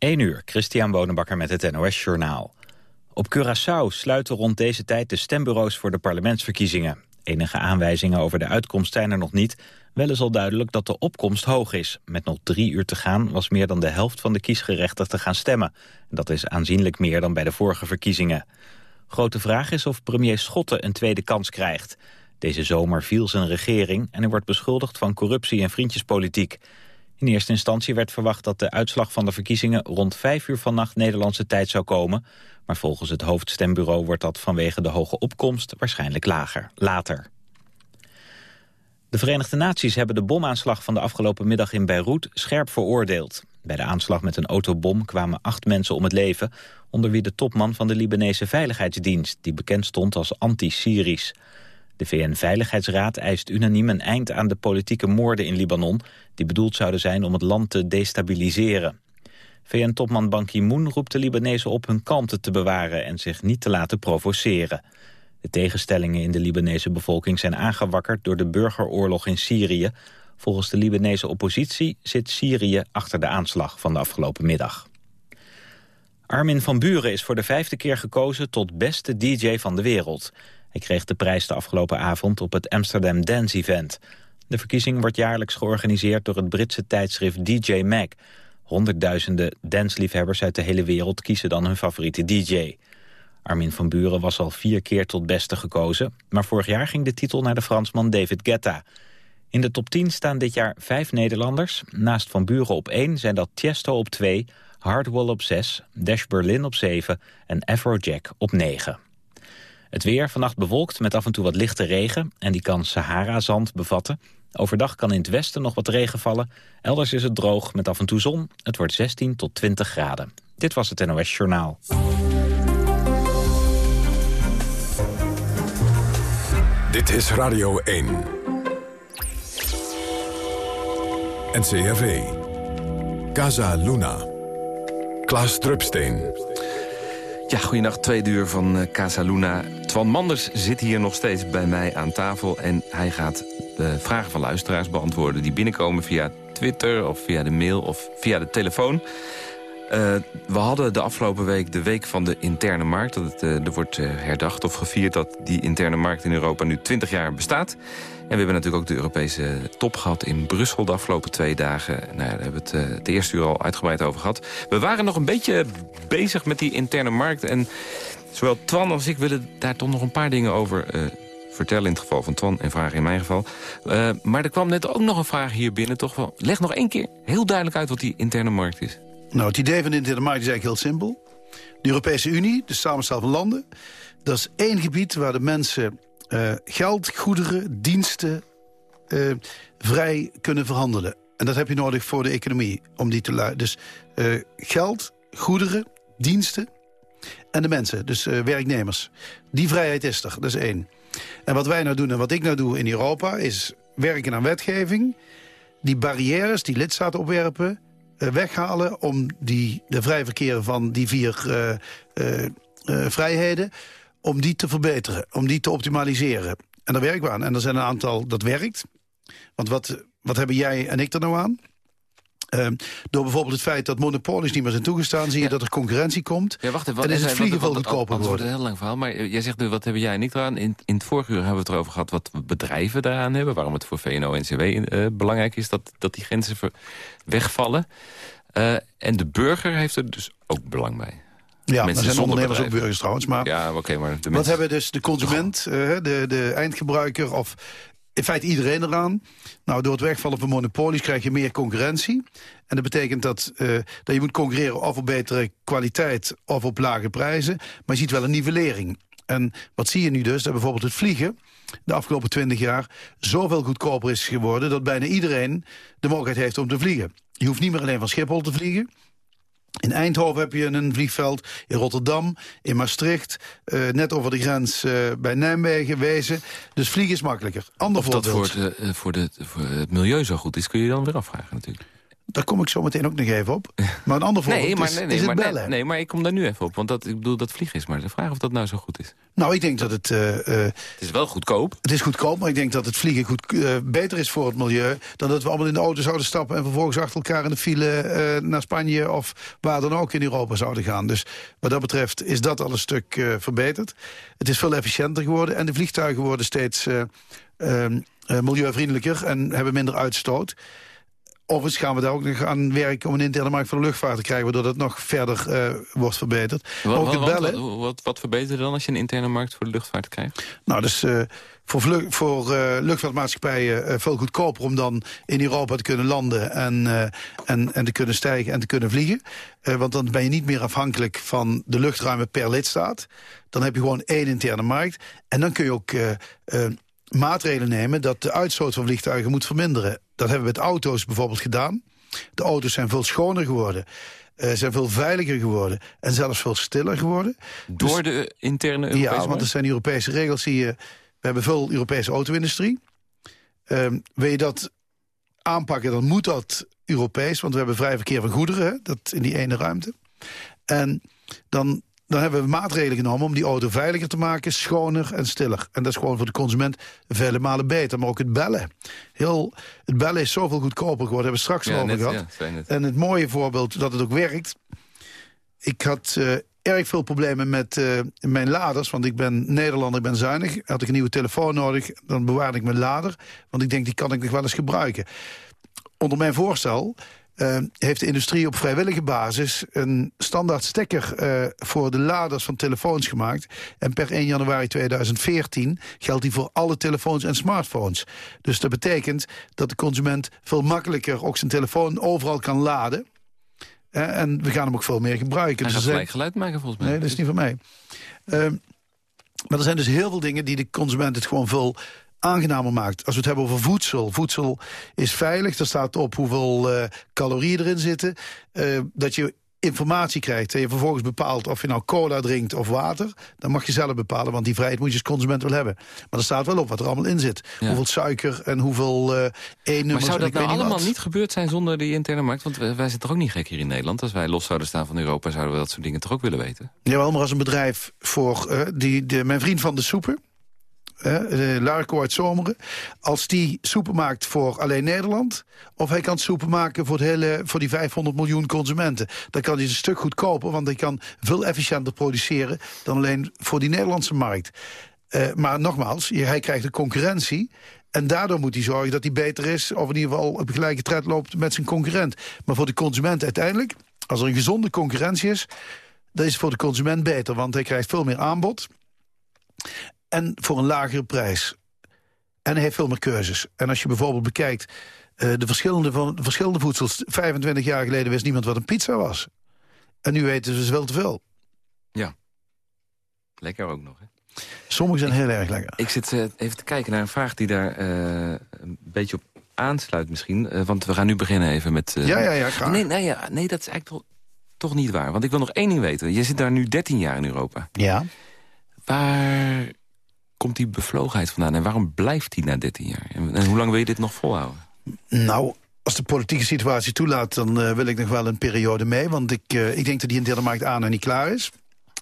1 uur, Christian Bonenbakker met het NOS Journaal. Op Curaçao sluiten rond deze tijd de stembureaus voor de parlementsverkiezingen. Enige aanwijzingen over de uitkomst zijn er nog niet. Wel is al duidelijk dat de opkomst hoog is. Met nog drie uur te gaan was meer dan de helft van de kiesgerechtigden gaan stemmen. Dat is aanzienlijk meer dan bij de vorige verkiezingen. Grote vraag is of premier Schotten een tweede kans krijgt. Deze zomer viel zijn regering en hij wordt beschuldigd van corruptie en vriendjespolitiek. In eerste instantie werd verwacht dat de uitslag van de verkiezingen rond 5 uur vannacht Nederlandse tijd zou komen. Maar volgens het hoofdstembureau wordt dat vanwege de hoge opkomst waarschijnlijk lager, later. De Verenigde Naties hebben de bomaanslag van de afgelopen middag in Beirut scherp veroordeeld. Bij de aanslag met een autobom kwamen acht mensen om het leven... onder wie de topman van de Libanese Veiligheidsdienst... die bekend stond als anti-Syrisch. De VN-veiligheidsraad eist unaniem een eind aan de politieke moorden in Libanon... die bedoeld zouden zijn om het land te destabiliseren. VN-topman Ban Ki-moon roept de Libanezen op hun kalmte te bewaren... en zich niet te laten provoceren. De tegenstellingen in de Libanese bevolking zijn aangewakkerd... door de burgeroorlog in Syrië. Volgens de Libanese oppositie zit Syrië achter de aanslag van de afgelopen middag. Armin van Buren is voor de vijfde keer gekozen tot beste DJ van de wereld. Hij kreeg de prijs de afgelopen avond op het Amsterdam Dance Event. De verkiezing wordt jaarlijks georganiseerd door het Britse tijdschrift DJ Mag. Honderdduizenden dansliefhebbers uit de hele wereld kiezen dan hun favoriete DJ. Armin van Buren was al vier keer tot beste gekozen... maar vorig jaar ging de titel naar de Fransman David Guetta. In de top 10 staan dit jaar vijf Nederlanders. Naast Van Buren op 1 zijn dat Tiesto op 2, Hardwell op 6... Dash Berlin op 7 en Afrojack op 9. Het weer vannacht bewolkt met af en toe wat lichte regen... en die kan Sahara-zand bevatten. Overdag kan in het westen nog wat regen vallen. Elders is het droog met af en toe zon. Het wordt 16 tot 20 graden. Dit was het NOS Journaal. Dit is Radio 1. NCRV. Casa Luna. Klaas Drupsteen. Ja, goeienacht, tweede uur van uh, Casa Luna. Twan Manders zit hier nog steeds bij mij aan tafel... en hij gaat de vragen van luisteraars beantwoorden... die binnenkomen via Twitter of via de mail of via de telefoon. Uh, we hadden de afgelopen week de week van de interne markt. Dat het, uh, er wordt herdacht of gevierd dat die interne markt in Europa nu 20 jaar bestaat. En we hebben natuurlijk ook de Europese top gehad in Brussel de afgelopen twee dagen. Nou, daar hebben we het het eerste uur al uitgebreid over gehad. We waren nog een beetje bezig met die interne markt. En zowel Twan als ik willen daar toch nog een paar dingen over vertellen... in het geval van Twan en vragen in mijn geval. Uh, maar er kwam net ook nog een vraag hier binnen. Toch wel, leg nog één keer heel duidelijk uit wat die interne markt is. Nou, het idee van de interne markt is eigenlijk heel simpel. De Europese Unie, de samenstel van landen... dat is één gebied waar de mensen uh, geld, goederen, diensten... Uh, vrij kunnen verhandelen. En dat heb je nodig voor de economie, om die te. Dus uh, geld, goederen, diensten en de mensen, dus werknemers. Die vrijheid is er, dat is één. En wat wij nou doen en wat ik nou doe in Europa... is werken aan wetgeving, die barrières die lidstaten opwerpen... Weghalen om die, de vrij verkeer van die vier vrijheden... om die te verbeteren, om die te optimaliseren. En daar werken we aan. En er zijn een aantal, dat werkt. Want wat, wat hebben jij en ik er nou aan? Uh, door bijvoorbeeld het feit dat monopolies niet meer zijn toegestaan... zie je ja. dat er concurrentie komt. Ja, wacht even, en is het vliegen veel goedkoper worden. wordt een heel lang verhaal. Maar jij zegt nu, wat hebben jij en ik eraan? In, in het vorige uur hebben we het erover gehad wat bedrijven daaraan hebben. Waarom het voor VNO-NCW uh, belangrijk is dat, dat die grenzen wegvallen. Uh, en de burger heeft er dus ook belang bij. Ja, er zijn ondernemers ook burgers trouwens. Maar, ja, okay, maar de wat hebben dus de consument, uh, de, de eindgebruiker... of in feite iedereen eraan. Nou, door het wegvallen van monopolies krijg je meer concurrentie. En dat betekent dat, uh, dat je moet concurreren of op betere kwaliteit of op lage prijzen. Maar je ziet wel een nivellering. En wat zie je nu dus? Dat bijvoorbeeld het vliegen de afgelopen twintig jaar zoveel goedkoper is geworden... dat bijna iedereen de mogelijkheid heeft om te vliegen. Je hoeft niet meer alleen van Schiphol te vliegen. In Eindhoven heb je een vliegveld, in Rotterdam, in Maastricht... Uh, net over de grens uh, bij Nijmegen, Wezen. Dus vliegen is makkelijker. Ander of voorbeeld. dat voor, de, voor, de, voor het milieu zo goed is, kun je dan weer afvragen natuurlijk. Daar kom ik zo meteen ook nog even op. Maar een ander voorbeeld nee, maar, is, nee, nee, is het maar, bellen. nee, maar ik kom daar nu even op. Want dat, ik bedoel, dat vliegen is maar de vraag of dat nou zo goed is. Nou, ik denk dat het... eh, Het is wel goedkoop. het is goedkoop, maar ik denk dat het vliegen goed, eh, beter is voor het milieu... dan dat we allemaal in de auto zouden stappen... en vervolgens achter elkaar in de file naar Spanje... of waar dan ook in Europa zouden gaan. Dus wat dat betreft is dat al een stuk verbeterd. Het is veel efficiënter geworden en de vliegtuigen worden steeds... eh, ehm, eh, milieuvriendelijker en hebben minder uitstoot. Overigens gaan we daar ook nog aan werken om een interne markt voor de luchtvaart te krijgen... waardoor dat nog verder eh, wordt verbeterd. Wat, ook het bellen. wat, wat, wat verbetert dan als je een interne markt voor de luchtvaart krijgt? Nou, dus eh, voor, vlug- voor eh, luchtvaartmaatschappijen veel goedkoper... om dan in Europa te kunnen landen en, en, en te kunnen stijgen en te kunnen vliegen. Want dan ben je niet meer afhankelijk van de luchtruimen per lidstaat. Dan heb je gewoon één interne markt. En dan kun je ook maatregelen nemen... dat de uitstoot van vliegtuigen moet verminderen. Dat hebben we met auto's bijvoorbeeld gedaan. De auto's zijn veel schoner geworden. eh, zijn veel veiliger geworden. En zelfs veel stiller geworden. Door de interne Europese Ja, want er zijn Europese regels die... je- we hebben veel Europese auto-industrie. Ehm, wil je dat aanpakken, dan moet dat Europees. Want we hebben vrij verkeer van goederen, hè, dat in die ene ruimte. En dan, dan hebben we maatregelen genomen om die auto veiliger te maken... schoner en stiller. En dat is gewoon voor de consument vele malen beter. Maar ook het bellen. Heel, het bellen is zoveel goedkoper geworden. Hebben we straks ja, al over net, gehad. ja. En het mooie voorbeeld dat het ook werkt... Ik had eh, erg veel problemen met eh, mijn laders. Want ik ben Nederlander, ik ben zuinig. Had ik een nieuwe telefoon nodig, dan bewaarde ik mijn lader. Want ik denk, die kan ik nog wel eens gebruiken. Onder mijn voorstel eh, heeft de industrie op vrijwillige basis... een standaard stekker eh, voor de laders van telefoons gemaakt. En per 1 januari 2014 geldt die voor alle telefoons en smartphones. Dus dat betekent dat de consument veel makkelijker... ook zijn telefoon overal kan laden... Eh, en we gaan hem ook veel meer gebruiken. Hij Dus gaat gelijk geluid maken volgens mij. Nee, dat is niet van mij. Ehm, maar er zijn dus heel veel dingen die de consument het gewoon veel aangenamer maakt. Als we het hebben over voedsel. Voedsel is veilig. Er staat op hoeveel eh, calorieën erin zitten. Eh, dat je informatie krijgt en je vervolgens bepaalt of je nou cola drinkt of water. Dan mag je zelf bepalen, want die vrijheid moet je als consument wel hebben. Maar er staat wel op wat er allemaal in zit. Ja. Hoeveel suiker en hoeveel eh E-nummers. Maar zou dat nou allemaal wat. niet gebeurd zijn zonder die interne markt? Want wij wij zijn toch ook niet gek hier in Nederland? Als wij los zouden staan van Europa, zouden we dat soort dingen toch ook willen weten? Jawel, maar als een bedrijf voor... die, de, mijn vriend van de soepen, eh, de Larco uit Zomeren... als die soepen maakt voor alleen Nederland... of hij kan soepen maken voor, het hele, voor die 500 miljoen consumenten... dan kan hij een stuk goedkoper... want hij kan veel efficiënter produceren... dan alleen voor die Nederlandse markt. Eh, maar nogmaals, hij krijgt de concurrentie... En daardoor moet hij zorgen dat hij beter is... of in ieder geval op gelijke tred loopt met zijn concurrent. Maar voor de consument uiteindelijk, als er een gezonde concurrentie is... dat is voor de consument beter, want hij krijgt veel meer aanbod... en voor een lagere prijs. En hij heeft veel meer keuzes. En als je bijvoorbeeld bekijkt eh, de, verschillende van, de verschillende voedsels... 25 jaar geleden wist niemand wat een pizza was. En nu weten ze dus wel te veel. Lekker ook nog, hè? Sommige zijn heel erg lekker. Ik zit eh, even te kijken naar een vraag die daar eh, een beetje op aansluit misschien. Want we gaan nu beginnen even met... Ja, ja, ja, graag. Nee, nee, ja, nee, dat is eigenlijk toch, toch niet waar. Want ik wil nog één ding weten. Je zit daar nu 13 jaar in Europa. Ja. Waar komt die bevlogenheid vandaan? En waarom blijft die na 13 jaar? En, en hoe lang wil je dit nog volhouden? Nou, als de politieke situatie toelaat... dan eh, wil ik nog wel een periode mee. Want ik, eh, ik denk dat die interne markt aan en niet klaar is.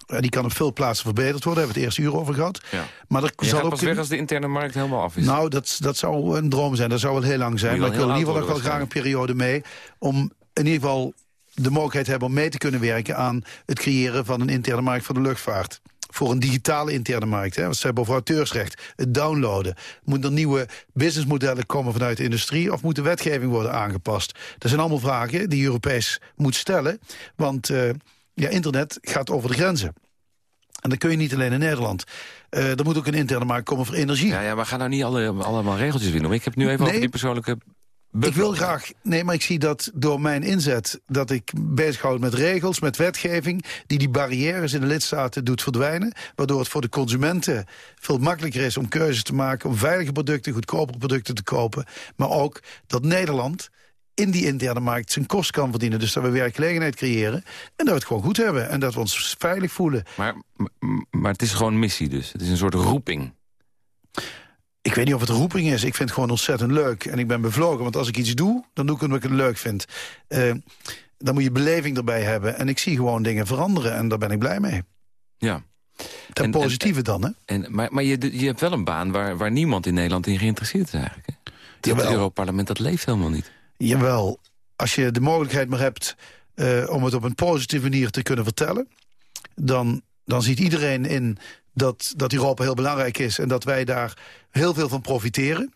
En die kan op veel plaatsen verbeterd worden. Daar hebben we het eerste uur over gehad. Ja. Maar er Je zal gaat ook pas weg als de interne markt helemaal af is. Nou, dat, dat zou een droom zijn. Dat zou wel heel lang zijn. Maar ik wil in ieder geval oud wel graag een periode mee... om in ieder geval de mogelijkheid te hebben om mee te kunnen werken... aan het creëren van een interne markt voor de luchtvaart. Voor een digitale interne markt. Hè. Want ze hebben over auteursrecht, het downloaden. Moeten er nieuwe businessmodellen komen vanuit de industrie... of moet de wetgeving worden aangepast? Dat zijn allemaal vragen die Europees moet stellen. Want eh, ja, internet gaat over de grenzen. En dat kun je niet alleen in Nederland. Eh, er moet ook een interne markt komen voor energie. Ja, ja, maar ga nou niet alle, allemaal regeltjes winnen. Ik heb nu even Nee. over die persoonlijke... Ik wil graag, nee, maar ik zie dat door mijn inzet... dat ik bezighoud met regels, met wetgeving... die die barrières in de lidstaten doet verdwijnen... waardoor het voor de consumenten veel makkelijker is om keuzes te maken... om veilige producten, goedkopere producten te kopen. Maar ook dat Nederland in die interne markt zijn kost kan verdienen. Dus dat we werkgelegenheid creëren en dat we het gewoon goed hebben. En dat we ons veilig voelen. Maar, maar, maar het is gewoon missie dus. Het is een soort roeping. Ik weet niet of het roeping is. Ik vind het gewoon ontzettend leuk. En ik ben bevlogen, want als ik iets doe, dan doe ik het omdat ik het leuk vind. Uh, dan moet je beleving erbij hebben. En ik zie gewoon dingen veranderen en daar ben ik blij mee. Ja. Ten positieve dan, hè? En, maar maar je, je hebt wel een baan waar, waar niemand in Nederland in geïnteresseerd is eigenlijk. Hè? Het Europarlement, dat leeft helemaal niet. Jawel. Als je de mogelijkheid maar hebt uh, om het op een positieve manier te kunnen vertellen... dan, dan ziet iedereen in dat, dat Europa heel belangrijk is... en dat wij daar heel veel van profiteren.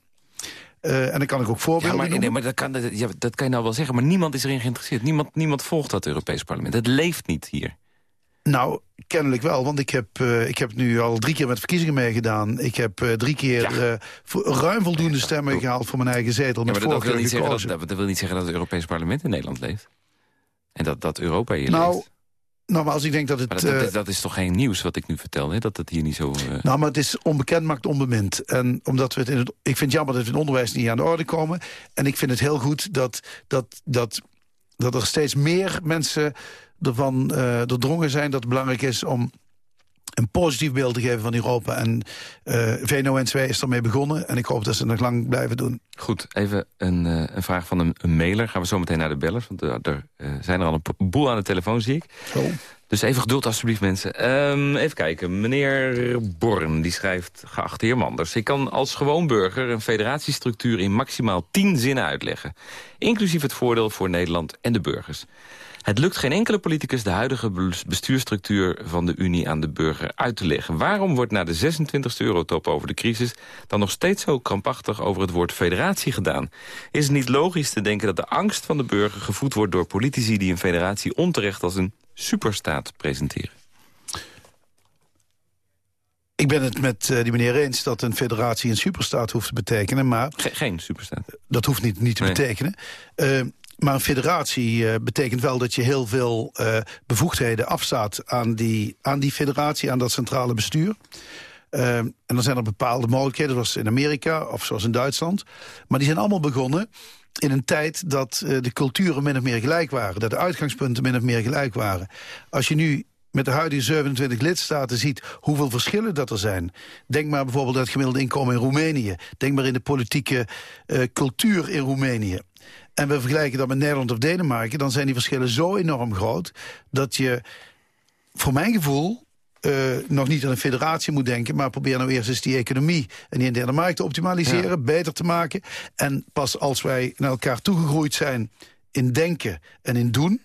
Uh, en dan kan ik ook voorbeelden ja, maar, nee, maar dat kan, dat, ja, dat kan je nou wel zeggen, maar niemand is erin geïnteresseerd. Niemand, niemand volgt dat Europees parlement. Het leeft niet hier. Nou, kennelijk wel, want ik heb, uh, ik heb nu al drie keer met verkiezingen meegedaan. Ik heb uh, drie keer ja. uh, ruim voldoende stemmen gehaald voor mijn eigen zetel. Ja, met dat, dat, wil niet zeggen dat, dat, wil niet zeggen dat het Europees parlement in Nederland leeft. En dat, dat Europa hier nou, leeft. Nogmaals, ik denk dat het... Maar dat, dat, dat, is toch geen nieuws wat ik nu vertel, hè? dat het hier niet zo... Uh... Nou, maar het is onbekend maakt onbemind. En omdat we het in het... Ik vind het jammer dat we in het onderwijs niet aan de orde komen. En ik vind het heel goed dat, dat, dat, dat er steeds meer mensen ervan uh, doordrongen zijn... dat het belangrijk is om een positief beeld te geven van Europa. En uh, VNO-NCW is ermee begonnen. En ik hoop dat ze het nog lang blijven doen. Goed, even een, uh, een vraag van een, een, mailer. Gaan we zo meteen naar de bellers. Want uh, er zijn er al een boel aan de telefoon, zie ik. Zo. Dus even geduld alsjeblieft, mensen. Um, even kijken. Meneer Born, die schrijft... Geachte heer Manders, ik kan als gewoon burger... een federatiestructuur in maximaal tien zinnen uitleggen. Inclusief het voordeel voor Nederland en de burgers. Het lukt geen enkele politicus de huidige bestuurstructuur van de Unie aan de burger uit te leggen. Waarom wordt na de 26e eurotop over de crisis dan nog steeds zo krampachtig over het woord federatie gedaan? Is het niet logisch te denken dat de angst van de burger gevoed wordt door politici die een federatie onterecht als een superstaat presenteren? Ik ben het met uh, die meneer eens dat een federatie een superstaat hoeft te betekenen. Maar Ge geen superstaat. Dat hoeft niet, niet te nee. betekenen. Uh, maar een federatie uh, betekent wel dat je heel veel uh, bevoegdheden afstaat aan die, aan die federatie, aan dat centrale bestuur. Uh, en dan zijn er bepaalde mogelijkheden, zoals in Amerika of zoals in Duitsland. Maar die zijn allemaal begonnen in een tijd dat uh, de culturen min of meer gelijk waren. Dat de uitgangspunten min of meer gelijk waren. Als je nu met de huidige 27 lidstaten ziet hoeveel verschillen dat er zijn. Denk maar bijvoorbeeld aan het gemiddelde inkomen in Roemenië. Denk maar in de politieke cultuur in Roemenië en we vergelijken dat met Nederland of Denemarken... dan zijn die verschillen zo enorm groot... dat je voor mijn gevoel uh, nog niet aan een federatie moet denken... maar probeer nou eerst eens die economie en die interne markt te optimaliseren... Ja. beter te maken. En pas als wij naar elkaar toegegroeid zijn in denken en in doen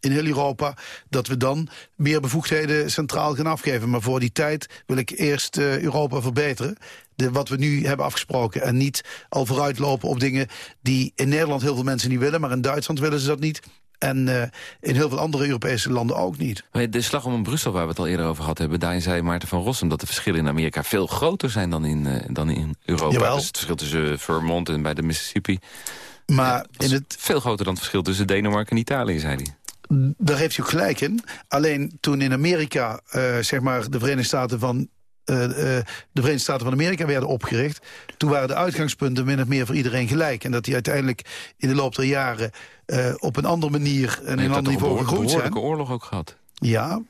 in heel Europa... dat we dan meer bevoegdheden centraal gaan afgeven. Maar voor die tijd wil ik eerst uh, Europa verbeteren. De, wat we nu hebben afgesproken. En niet al vooruitlopen op dingen die in Nederland heel veel mensen niet willen... maar in Duitsland willen ze dat niet. En uh, in heel veel andere Europese landen ook niet. Maar de slag om Brussel, waar we het al eerder over gehad hebben... daarin zei Maarten van Rossum dat de verschillen in Amerika veel groter zijn dan in, uh, dan in Europa. Jawel. Dus het verschil tussen Vermont en bij de Mississippi... Maar ja, in het... veel groter dan het verschil tussen Denemarken en Italië, zei hij. Daar heeft ook gelijk in. Alleen toen in Amerika, uh, zeg maar, de Verenigde Staten van uh, uh, de Verenigde Staten van Amerika werden opgericht... toen waren de uitgangspunten min of meer voor iedereen gelijk. En dat die uiteindelijk in de loop der jaren uh, op een andere manier... en in een ander niveau gegroeid zijn. een oorlog ook gehad. Ja,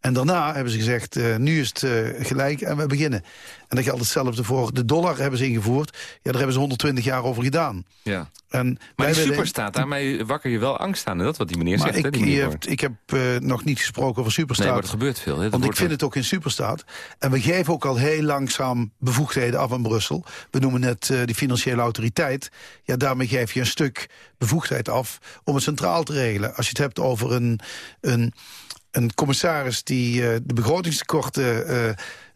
en daarna hebben ze gezegd, uh, nu is het uh, gelijk en we beginnen. En dat geldt hetzelfde voor de dollar hebben ze ingevoerd. Ja, daar hebben ze 120 jaar over gedaan. Ja. En maar die superstaat, daarmee wakker je wel angst aan. Dat wat die meneer maar zegt. Ik, hè, die heb, ik heb uh, nog niet gesproken over superstaat. Nee, maar het gebeurt veel. Hè? Want ik vind het ook in superstaat. En we geven ook al heel langzaam bevoegdheden af aan Brussel. We noemen het uh, die financiële autoriteit. Ja, daarmee geef je een stuk bevoegdheid af om het centraal te regelen. Als je het hebt over een... een een commissaris die uh, de begrotingstekorten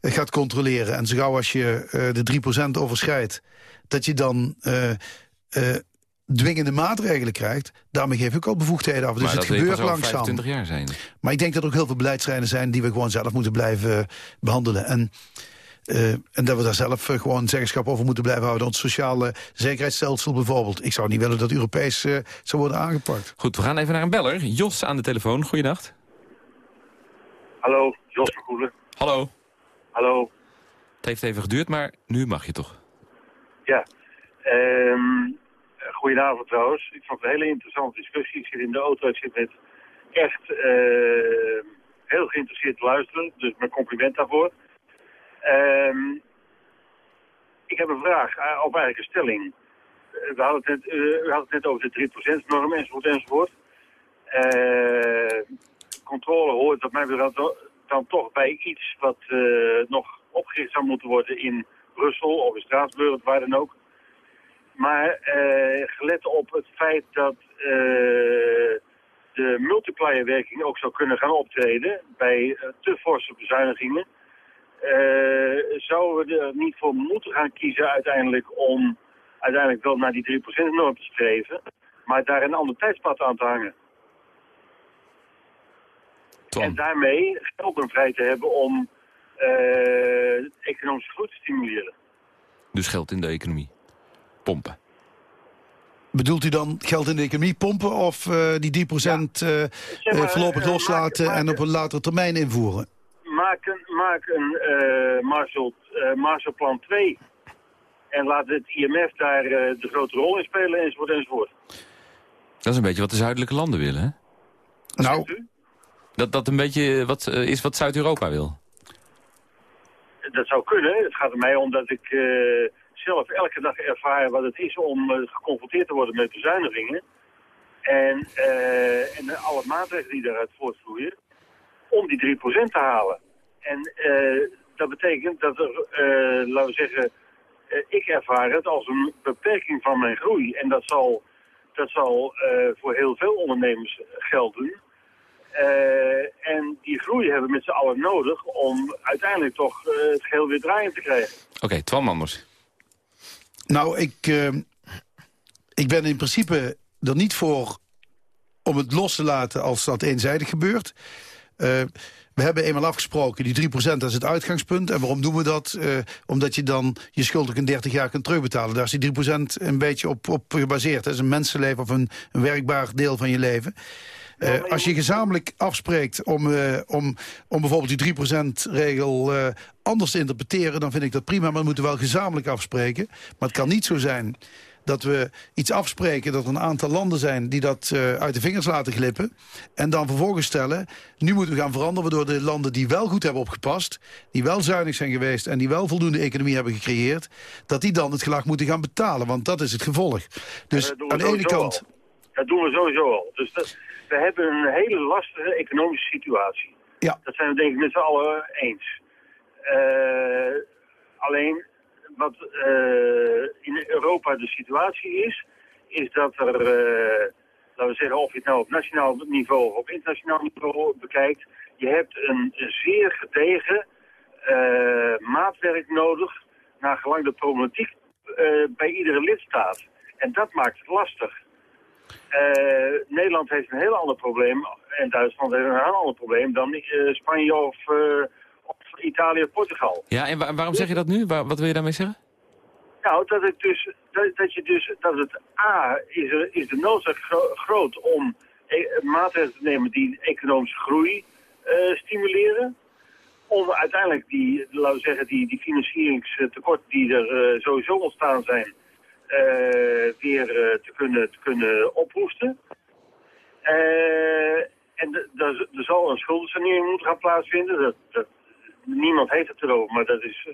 uh, gaat controleren... en zo gauw als je de 3% overschrijdt... dat je dan dwingende maatregelen krijgt... daarmee geef ik ook bevoegdheden af. Dus maar het gebeurt langzaam. 25 jaar zijn. Maar ik denk dat er ook heel veel beleidslijnen zijn... die we gewoon zelf moeten blijven behandelen. En Uh, en dat we daar zelf uh, gewoon zeggenschap over moeten blijven houden. Ons sociale zekerheidsstelsel bijvoorbeeld. Ik zou niet willen dat Europees uh, zou worden aangepakt. Goed, we gaan even naar een beller. Jos aan de telefoon, goeiedag. Hallo, Jos Verkoelen. Hallo. Hallo. Het heeft even geduurd, maar nu mag je toch? Ja. Um, goedenavond trouwens. Ik vond het een hele interessante discussie. Ik zit in de auto, ik zit met echt uh, heel geïnteresseerd te luisteren. Dus mijn compliment daarvoor. Um, ik heb een vraag, uh, of eigenlijk een stelling. we, hadden het net, we hadden het net over de 3%-norm enzovoort enzovoort. Controle hoort dat mij dan, dan toch bij iets wat nog opgericht zou moeten worden in Brussel of in Straatsburg waar dan ook. Maar gelet op het feit dat de multiplierwerking ook zou kunnen gaan optreden bij te forse bezuinigingen zouden we er niet voor moeten gaan kiezen uiteindelijk om uiteindelijk wel naar die 3%-norm te streven, maar daar een ander tijdspad aan te hangen. En daarmee geld vrij te hebben om uh, economische groei te stimuleren. Dus geld in de economie. Pompen. Bedoelt u dan geld in de economie pompen of uh, die 3% ja. uh, voorlopig loslaten en op een latere termijn invoeren? maak een, maak een uh, Marshall, uh, Marshallplan 2. En laat het IMF daar uh, de grote rol in spelen, enzovoort, enzovoort. Dat is een beetje wat de zuidelijke landen willen, hè? Nou, dat dat een beetje wat, is wat Zuid-Europa wil? Dat zou kunnen. Het gaat er mij om dat ik zelf elke dag ervaar wat het is om geconfronteerd te worden met bezuinigingen. En, alle maatregelen die daaruit voortvloeien om die 3% te halen. En dat betekent dat er, laten we zeggen, ik ervaar het als een beperking van mijn groei. En dat zal, dat zal voor heel veel ondernemers gelden. En die groei hebben we met z'n allen nodig om uiteindelijk toch het geheel weer draaiend te krijgen. Oké, okay, Twan Manders. Nou, ik, ik ben in principe er niet voor om het los te laten als dat eenzijdig gebeurt. Uh, we hebben eenmaal afgesproken, die 3% is het uitgangspunt. En waarom doen we dat? Uh, omdat je dan je schuld ook in 30 jaar kunt terugbetalen. Daar is die 3% een beetje op, op gebaseerd. Dat is een mensenleven of een, een werkbaar deel van je leven. Uh, als je gezamenlijk afspreekt om, uh, om, om bijvoorbeeld die 3%-regel uh, anders te interpreteren... dan vind ik dat prima, maar we moeten wel gezamenlijk afspreken. Maar het kan niet zo zijn dat we iets afspreken... dat er een aantal landen zijn die dat uh, uit de vingers laten glippen... en dan vervolgens stellen, nu moeten we gaan veranderen... waardoor de landen die wel goed hebben opgepast... die wel zuinig zijn geweest en die wel voldoende economie hebben gecreëerd... dat die dan het gelag moeten gaan betalen, want dat is het gevolg. Dus aan de ene kant... Al. Dat doen we sowieso al. Dus dat, we hebben een hele lastige economische situatie. Ja. Dat zijn we denk ik met z'n allen eens. Uh, alleen wat uh, in Europa de situatie is, is dat er, uh, laten we zeggen, of je het nou op nationaal niveau of op internationaal niveau bekijkt, je hebt een zeer gedegen maatwerk nodig naar gelang de problematiek bij iedere lidstaat. En dat maakt het lastig. Nederland heeft een heel ander probleem en Duitsland heeft een heel ander probleem dan Spanje of Italië of Portugal. Ja, en waarom zeg je dat nu? wat wil je daarmee zeggen? Nou, dat, het dus, dat, dat je dus, dat het A, is, er, is de noodzaak groot om e maatregelen te nemen die economische groei uh, stimuleren. Om uiteindelijk die, laten we zeggen, die, die financieringstekorten die er uh, sowieso ontstaan zijn, weer te, kunnen, te kunnen ophoesten. en er zal een schuldensanering moeten gaan plaatsvinden. Dat, dat, niemand heeft het erover, maar dat is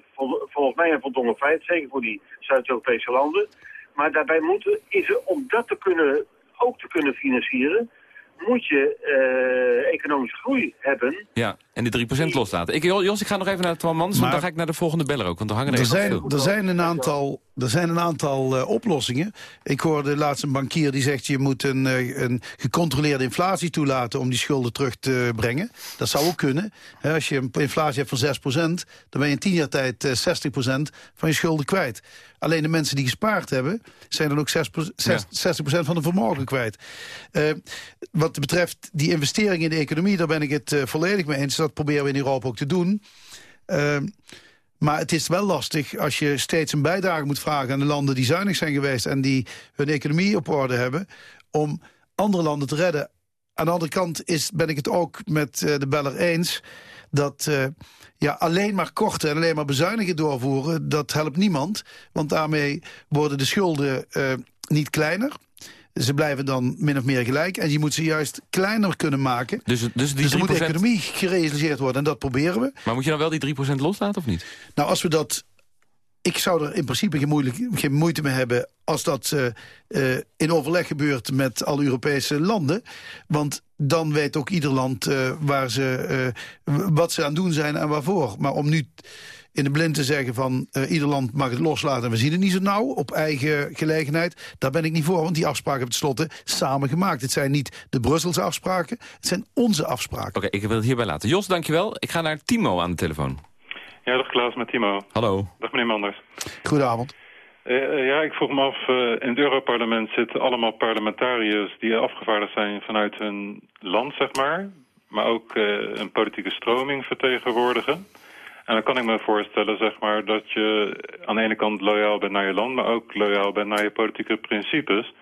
volgens mij een voldongen feit, zeker voor die Zuid-Europese landen. Maar daarbij moeten, is er, om dat te kunnen, ook te kunnen financieren, moet je uh, economische groei hebben. Ja, en die 3% loslaten. Ik, Jos, ik ga nog even naar Twan Mans, want dan ga ik naar de volgende beller ook. Want dan hangen er, er zijn, er zijn een aantal, er zijn een aantal uh, oplossingen. Ik hoorde laatst een bankier die zegt... je moet een, uh, een gecontroleerde inflatie toelaten om die schulden terug te brengen. Dat zou ook kunnen. als je een inflatie hebt van 6%, dan ben je in 10 jaar tijd 60% van je schulden kwijt. Alleen de mensen die gespaard hebben, zijn dan ook 6, 6, 60% van de vermogen kwijt. Uh, wat betreft die investering in de economie, daar ben ik het volledig mee eens. Dat proberen we in Europa ook te doen. Maar het is wel lastig als je steeds een bijdrage moet vragen aan de landen die zuinig zijn geweest en die hun economie op orde hebben, om andere landen te redden. Aan de andere kant is, ben ik het ook met uh, de beller eens dat uh, ja, alleen maar korten en alleen maar bezuinigen doorvoeren... dat helpt niemand, want daarmee worden de schulden uh, niet kleiner... Ze blijven dan min of meer gelijk. En je moet ze juist kleiner kunnen maken. Dus, dus, die dus er moet de economie gerealiseerd worden. En dat proberen we. Maar moet je dan wel die 3% loslaten of niet? Nou, als we dat ik zou er in principe geen, moeilijk, geen moeite mee hebben... als dat uh, in overleg gebeurt met alle Europese landen. Want dan weet ook ieder land uh, waar ze, wat ze aan doen zijn en waarvoor. Maar om nu in de blind te zeggen van uh, ieder land mag het loslaten... en we zien het niet zo nauw op eigen gelegenheid. Daar ben ik niet voor, want die afspraken hebben tenslotte samen gemaakt. Het zijn niet de Brusselse afspraken, het zijn onze afspraken. Oké, ik wil het hierbij laten. Jos, dankjewel. Ik ga naar Timo aan de telefoon. Ja, dag Klaas, met Timo. Hallo. Dag meneer Manders. Goedenavond. Uh, ja, ik vroeg me af, uh, in het Europarlement zitten allemaal parlementariërs... die afgevaardigd zijn vanuit hun land, zeg maar. Maar ook uh, een politieke stroming vertegenwoordigen. En dan kan ik me voorstellen, zeg maar, dat je aan de ene kant loyaal bent naar je land... maar ook loyaal bent naar je politieke principes.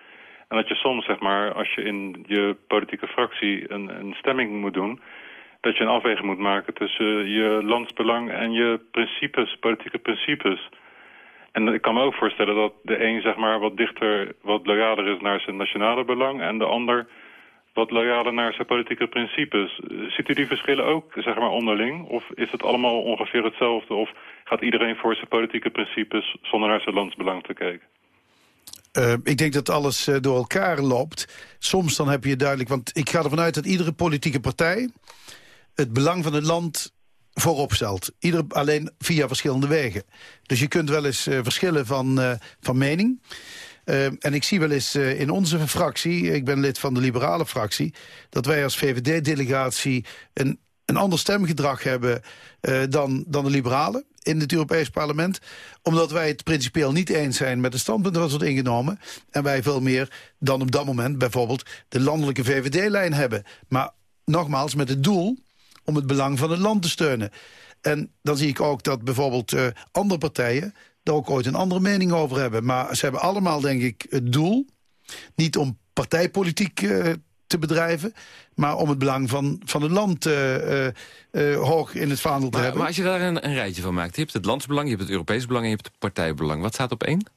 En dat je soms, zeg maar, als je in je politieke fractie een, een stemming moet doen dat je een afweging moet maken tussen je landsbelang en je principes, politieke principes. En ik kan me ook voorstellen dat de een zeg maar wat dichter, wat loyaler is naar zijn nationale belang en de ander wat loyaler naar zijn politieke principes. Ziet u die verschillen ook, zeg maar, onderling? Of is het allemaal ongeveer hetzelfde? Of gaat iedereen voor zijn politieke principes zonder naar zijn landsbelang te kijken? Uh, ik denk dat alles uh, door elkaar loopt. Soms dan heb je duidelijk... want ik ga ervan uit dat iedere politieke partij het belang van het land voorop stelt. Ieder, alleen via verschillende wegen. Dus je kunt wel eens uh, verschillen van, van mening. Uh, en ik zie wel eens in onze fractie, ik ben lid van de liberale fractie... dat wij als VVD-delegatie een, een ander stemgedrag hebben dan, dan de liberalen in het Europees parlement. Omdat wij het principieel niet eens zijn met de standpunten dat wordt ingenomen. En wij veel meer dan op dat moment bijvoorbeeld de landelijke VVD-lijn hebben. Maar nogmaals, met het doel om het belang van het land te steunen. En dan zie ik ook dat bijvoorbeeld uh, andere partijen... daar ook ooit een andere mening over hebben. Maar ze hebben allemaal, denk ik, het doel... niet om partijpolitiek uh, te bedrijven... maar om het belang van, van het land uh, hoog in het vaandel te maar, hebben. Maar als je daar een, een, rijtje van maakt... je hebt het landsbelang, je hebt het Europees belang... en je hebt het partijbelang. Wat staat op één?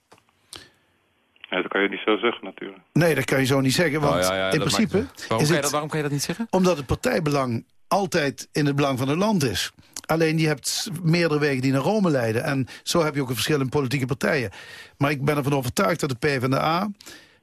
Ja, dat kan je niet zo zeggen natuurlijk. Nee, dat kan je zo niet zeggen, want oh, ja, ja, in principe... Maakt... Waarom, is kan het... dat, waarom kan je dat niet zeggen? Omdat het partijbelang altijd in het belang van het land is. Alleen je hebt meerdere wegen die naar Rome leiden. En zo heb je ook een verschil in politieke partijen. Maar ik ben ervan overtuigd dat de PvdA,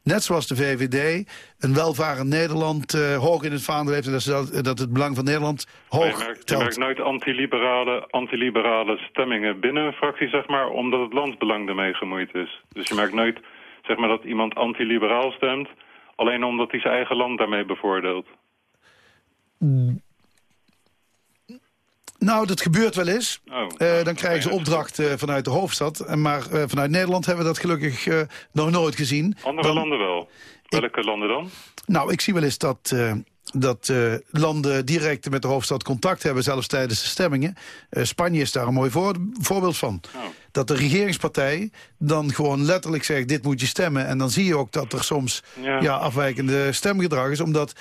net zoals de VVD... een welvarend Nederland uh, hoog in het vaandel heeft... en dat, dat, dat het belang van Nederland hoog merkt, je merkt nooit anti-liberale anti stemmingen binnen een fractie, zeg maar... omdat het landsbelang ermee gemoeid is. Dus je merkt nooit zeg maar, dat iemand anti-liberaal stemt... alleen omdat hij zijn eigen land daarmee bevoordeelt. Nou, dat gebeurt wel eens. Oh, uh, dan krijgen ze opdracht uh, vanuit de hoofdstad. Maar uh, vanuit Nederland hebben we dat gelukkig nog nooit gezien. Andere dan, landen wel. Welke ik, landen dan? Nou, ik zie wel eens dat, dat landen direct met de hoofdstad contact hebben... zelfs tijdens de stemmingen. Spanje is daar een mooi voor, voorbeeld van. Oh. Dat de regeringspartij dan gewoon letterlijk zegt... dit moet je stemmen. En dan zie je ook dat er soms ja. Ja, afwijkende stemgedrag is. Omdat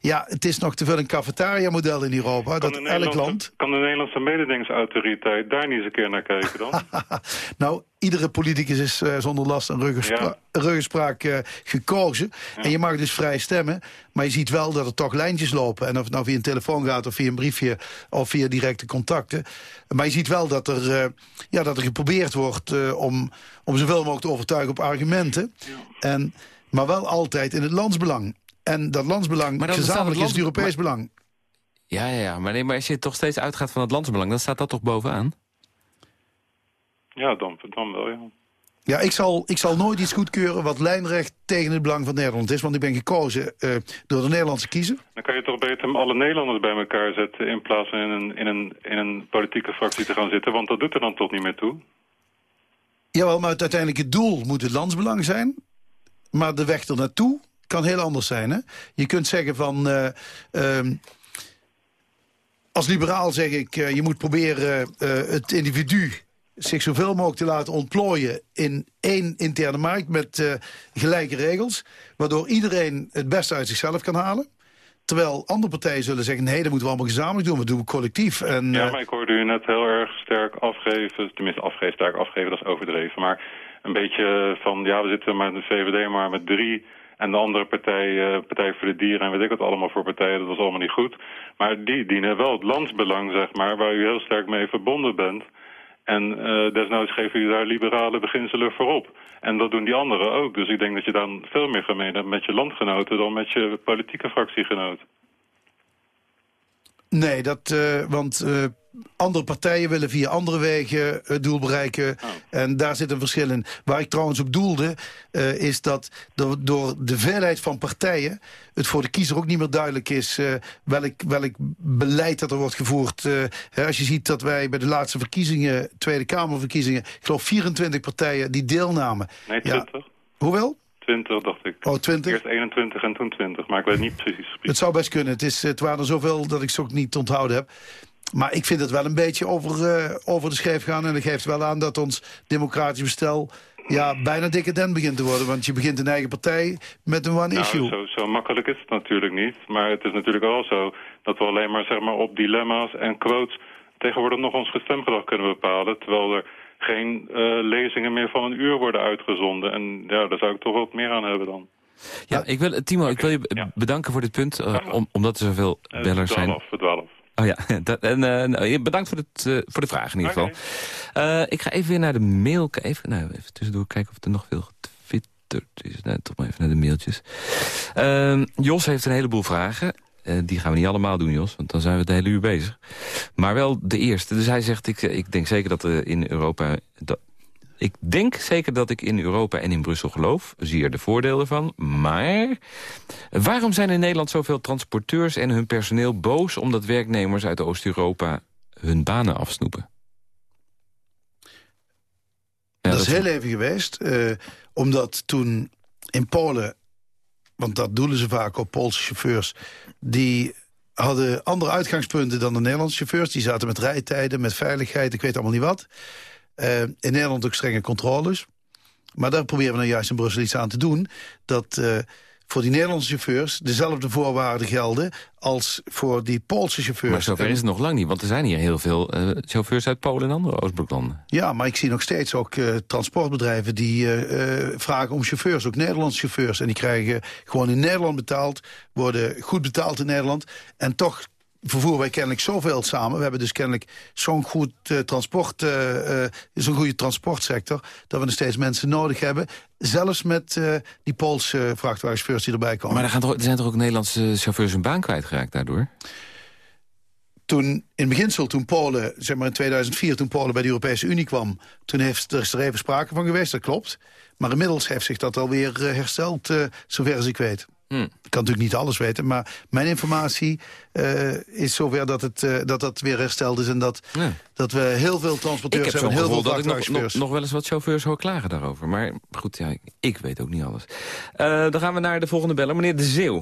ja, het is nog te veel een cafetaria-model in Europa. Kan dat elk land... Kan de Nederlandse mededingingsautoriteit daar niet eens een keer naar kijken dan? nou, iedere politicus is uh, zonder last en ruggenspraak, Ja. ruggenspraak uh, gekozen. En je mag dus vrij stemmen. Maar je ziet wel dat er toch lijntjes lopen. En of het nou via een telefoon gaat of via een briefje of via directe contacten. Maar je ziet wel dat er, uh, ja, dat er geprobeerd wordt om, om zoveel mogelijk te overtuigen op argumenten. En, maar wel altijd in het landsbelang. En dat landsbelang, Maar gezamenlijk het is het Europees maar- belang. Ja, ja, ja. Maar, nee, maar als je toch steeds uitgaat van het landsbelang... dan staat dat toch bovenaan? Ja, dan, dan wel, ja. Ja, ik zal, ik zal nooit iets goedkeuren wat lijnrecht tegen het belang van Nederland is. Want ik ben gekozen eh, door de Nederlandse kiezer. Dan kan je toch beter alle Nederlanders bij elkaar zetten... in plaats van in een, in, een, in een politieke fractie te gaan zitten. Want dat doet er dan toch niet meer toe. Jawel, maar het uiteindelijke doel moet het landsbelang zijn. Maar de weg er naartoe kan heel anders zijn. Hè? Je kunt zeggen van... eh, ehm, als liberaal zeg ik, eh, je moet proberen eh, het individu zich zoveel mogelijk te laten ontplooien in één interne markt met gelijke regels, waardoor iedereen het beste uit zichzelf kan halen. Terwijl andere partijen zullen zeggen, nee, dat moeten we allemaal gezamenlijk doen, we doen het collectief. En, Ja, maar ik hoorde u net heel erg sterk afgeven. Tenminste, afgeven, sterk afgeven, dat is overdreven. Maar een beetje van, ja, we zitten maar met de VVD maar met drie... En de andere partij, eh, Partij voor de Dieren en weet ik wat allemaal voor partijen, dat was allemaal niet goed. Maar die dienen wel het landsbelang, zeg maar, waar u heel sterk mee verbonden bent. En uh, desnoods geven jullie daar liberale beginselen voor op. En dat doen die anderen ook. Dus ik denk dat je dan veel meer gemeen hebt met je landgenoten... dan met je politieke fractiegenoten. Nee, dat, uh, want andere partijen willen via andere wegen het doel bereiken. Oh. En daar zit een verschil in. Waar ik trouwens op doelde, uh, is dat door de veelheid van partijen... het voor de kiezer ook niet meer duidelijk is welk, welk beleid dat er wordt gevoerd. Hè, als je ziet dat wij bij de laatste verkiezingen, Tweede Kamerverkiezingen... ik geloof 24 partijen die deelnamen. Nee, 20. Ja, hoewel? 20, dacht ik. Oh, 20? Eerst 21 en toen 20, maar ik weet niet precies. Het zou best kunnen. Het, is, het waren er zoveel dat ik ze ook niet onthouden heb. Maar ik vind het wel een beetje over, uh, over de scheef gaan. En dat geeft wel aan dat ons democratisch bestel ja, bijna decadent begint te worden. Want je begint een eigen partij met een one-issue. Nou, zo, zo makkelijk is het natuurlijk niet. Maar het is natuurlijk wel zo dat we alleen maar, zeg maar op dilemma's en quotes... tegenwoordig nog ons gestemgedrag kunnen bepalen. Terwijl er geen uh, lezingen meer van een uur worden uitgezonden. En ja, daar zou ik toch wat meer aan hebben dan. Ja, ik wil, Timo, ik wil je bedanken voor dit punt, uh, om, omdat er zoveel bellers zijn. Af. Oh ja, dat, en nou, bedankt voor, het, voor de vraag in ieder geval. Okay. ik ga even weer naar de mail. Even, nou, even tussendoor kijken of er nog veel getwitterd is. Nou, toch maar even naar de mailtjes. Ehm, Jos heeft een heleboel vragen. Die gaan we niet allemaal doen, Jos, want dan zijn we het hele uur bezig. Maar wel de eerste. Dus hij zegt, ik, ik denk zeker dat er in Europa... Dat, ik denk zeker dat ik in Europa en in Brussel geloof. Zie er de voordelen van. Maar waarom zijn in Nederland zoveel transporteurs en hun personeel boos... omdat werknemers uit Oost-Europa hun banen afsnoepen? Ja, dat, is heel even geweest. Uh, omdat toen in Polen want dat doelen ze vaak op Poolse chauffeurs... die hadden andere uitgangspunten dan de Nederlandse chauffeurs. Die zaten met rijtijden, met veiligheid, ik weet allemaal niet wat. Uh, in Nederland ook strenge controles. Maar daar proberen we nou juist in Brussel iets aan te doen. Dat uh, voor die Nederlandse chauffeurs dezelfde voorwaarden gelden... als voor die Poolse chauffeurs. Maar zover is het nog lang niet, want er zijn hier heel veel uh, chauffeurs uit Polen en andere Oostbloklanden. Ja, maar ik zie nog steeds ook uh, transportbedrijven die vragen om chauffeurs, ook Nederlandse chauffeurs. En die krijgen gewoon in Nederland betaald, worden goed betaald in Nederland. En toch vervoeren wij kennelijk zoveel samen. We hebben dus kennelijk zo'n goed uh, transport, uh, uh, zo'n goede transportsector... dat we nog steeds mensen nodig hebben. Zelfs met die Poolse vrachtwagenchauffeurs die erbij komen. Maar er, gaan toch, er zijn toch ook Nederlandse chauffeurs hun baan kwijtgeraakt daardoor? Toen in beginsel, toen Polen, zeg maar in 2004, toen Polen bij de Europese Unie kwam... toen heeft, er is er even sprake van geweest, dat klopt. Maar inmiddels heeft zich dat alweer hersteld, zover als ik weet. Hmm. Ik kan natuurlijk niet alles weten, maar mijn informatie uh, is zover dat, het, uh, dat dat weer hersteld is... en dat, ja. dat we heel veel transporteurs hebben, heel veel dat ik nog, nog, nog, wel eens wat chauffeurs hoor klagen daarover. Maar goed, ja, ik weet ook niet alles. Uh, dan gaan we naar de volgende beller, meneer De Zeeuw.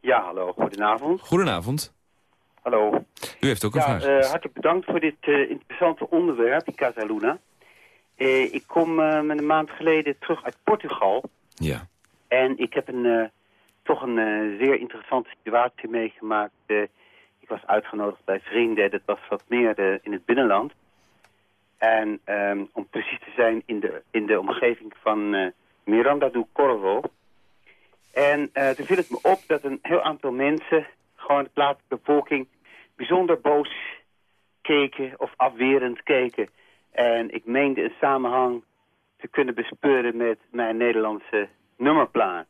Ja, hallo, goedenavond. Goedenavond. Hallo. U heeft ook een ja, vraag. hartelijk bedankt voor dit interessante onderwerp, die Casaluna. ik kom met een maand geleden terug uit Portugal... Ja. En ik heb een, uh, toch een uh, zeer interessante situatie meegemaakt. Uh, ik was uitgenodigd bij vrienden, dat was wat meer in het binnenland. En um, om precies te zijn in de, in de omgeving van Miranda do Corvo. En toen viel het me op dat een heel aantal mensen, gewoon de plaatselijke bevolking, bijzonder boos keken of afwerend keken. En ik meende een samenhang te kunnen bespeuren met mijn Nederlandse nummerplaat.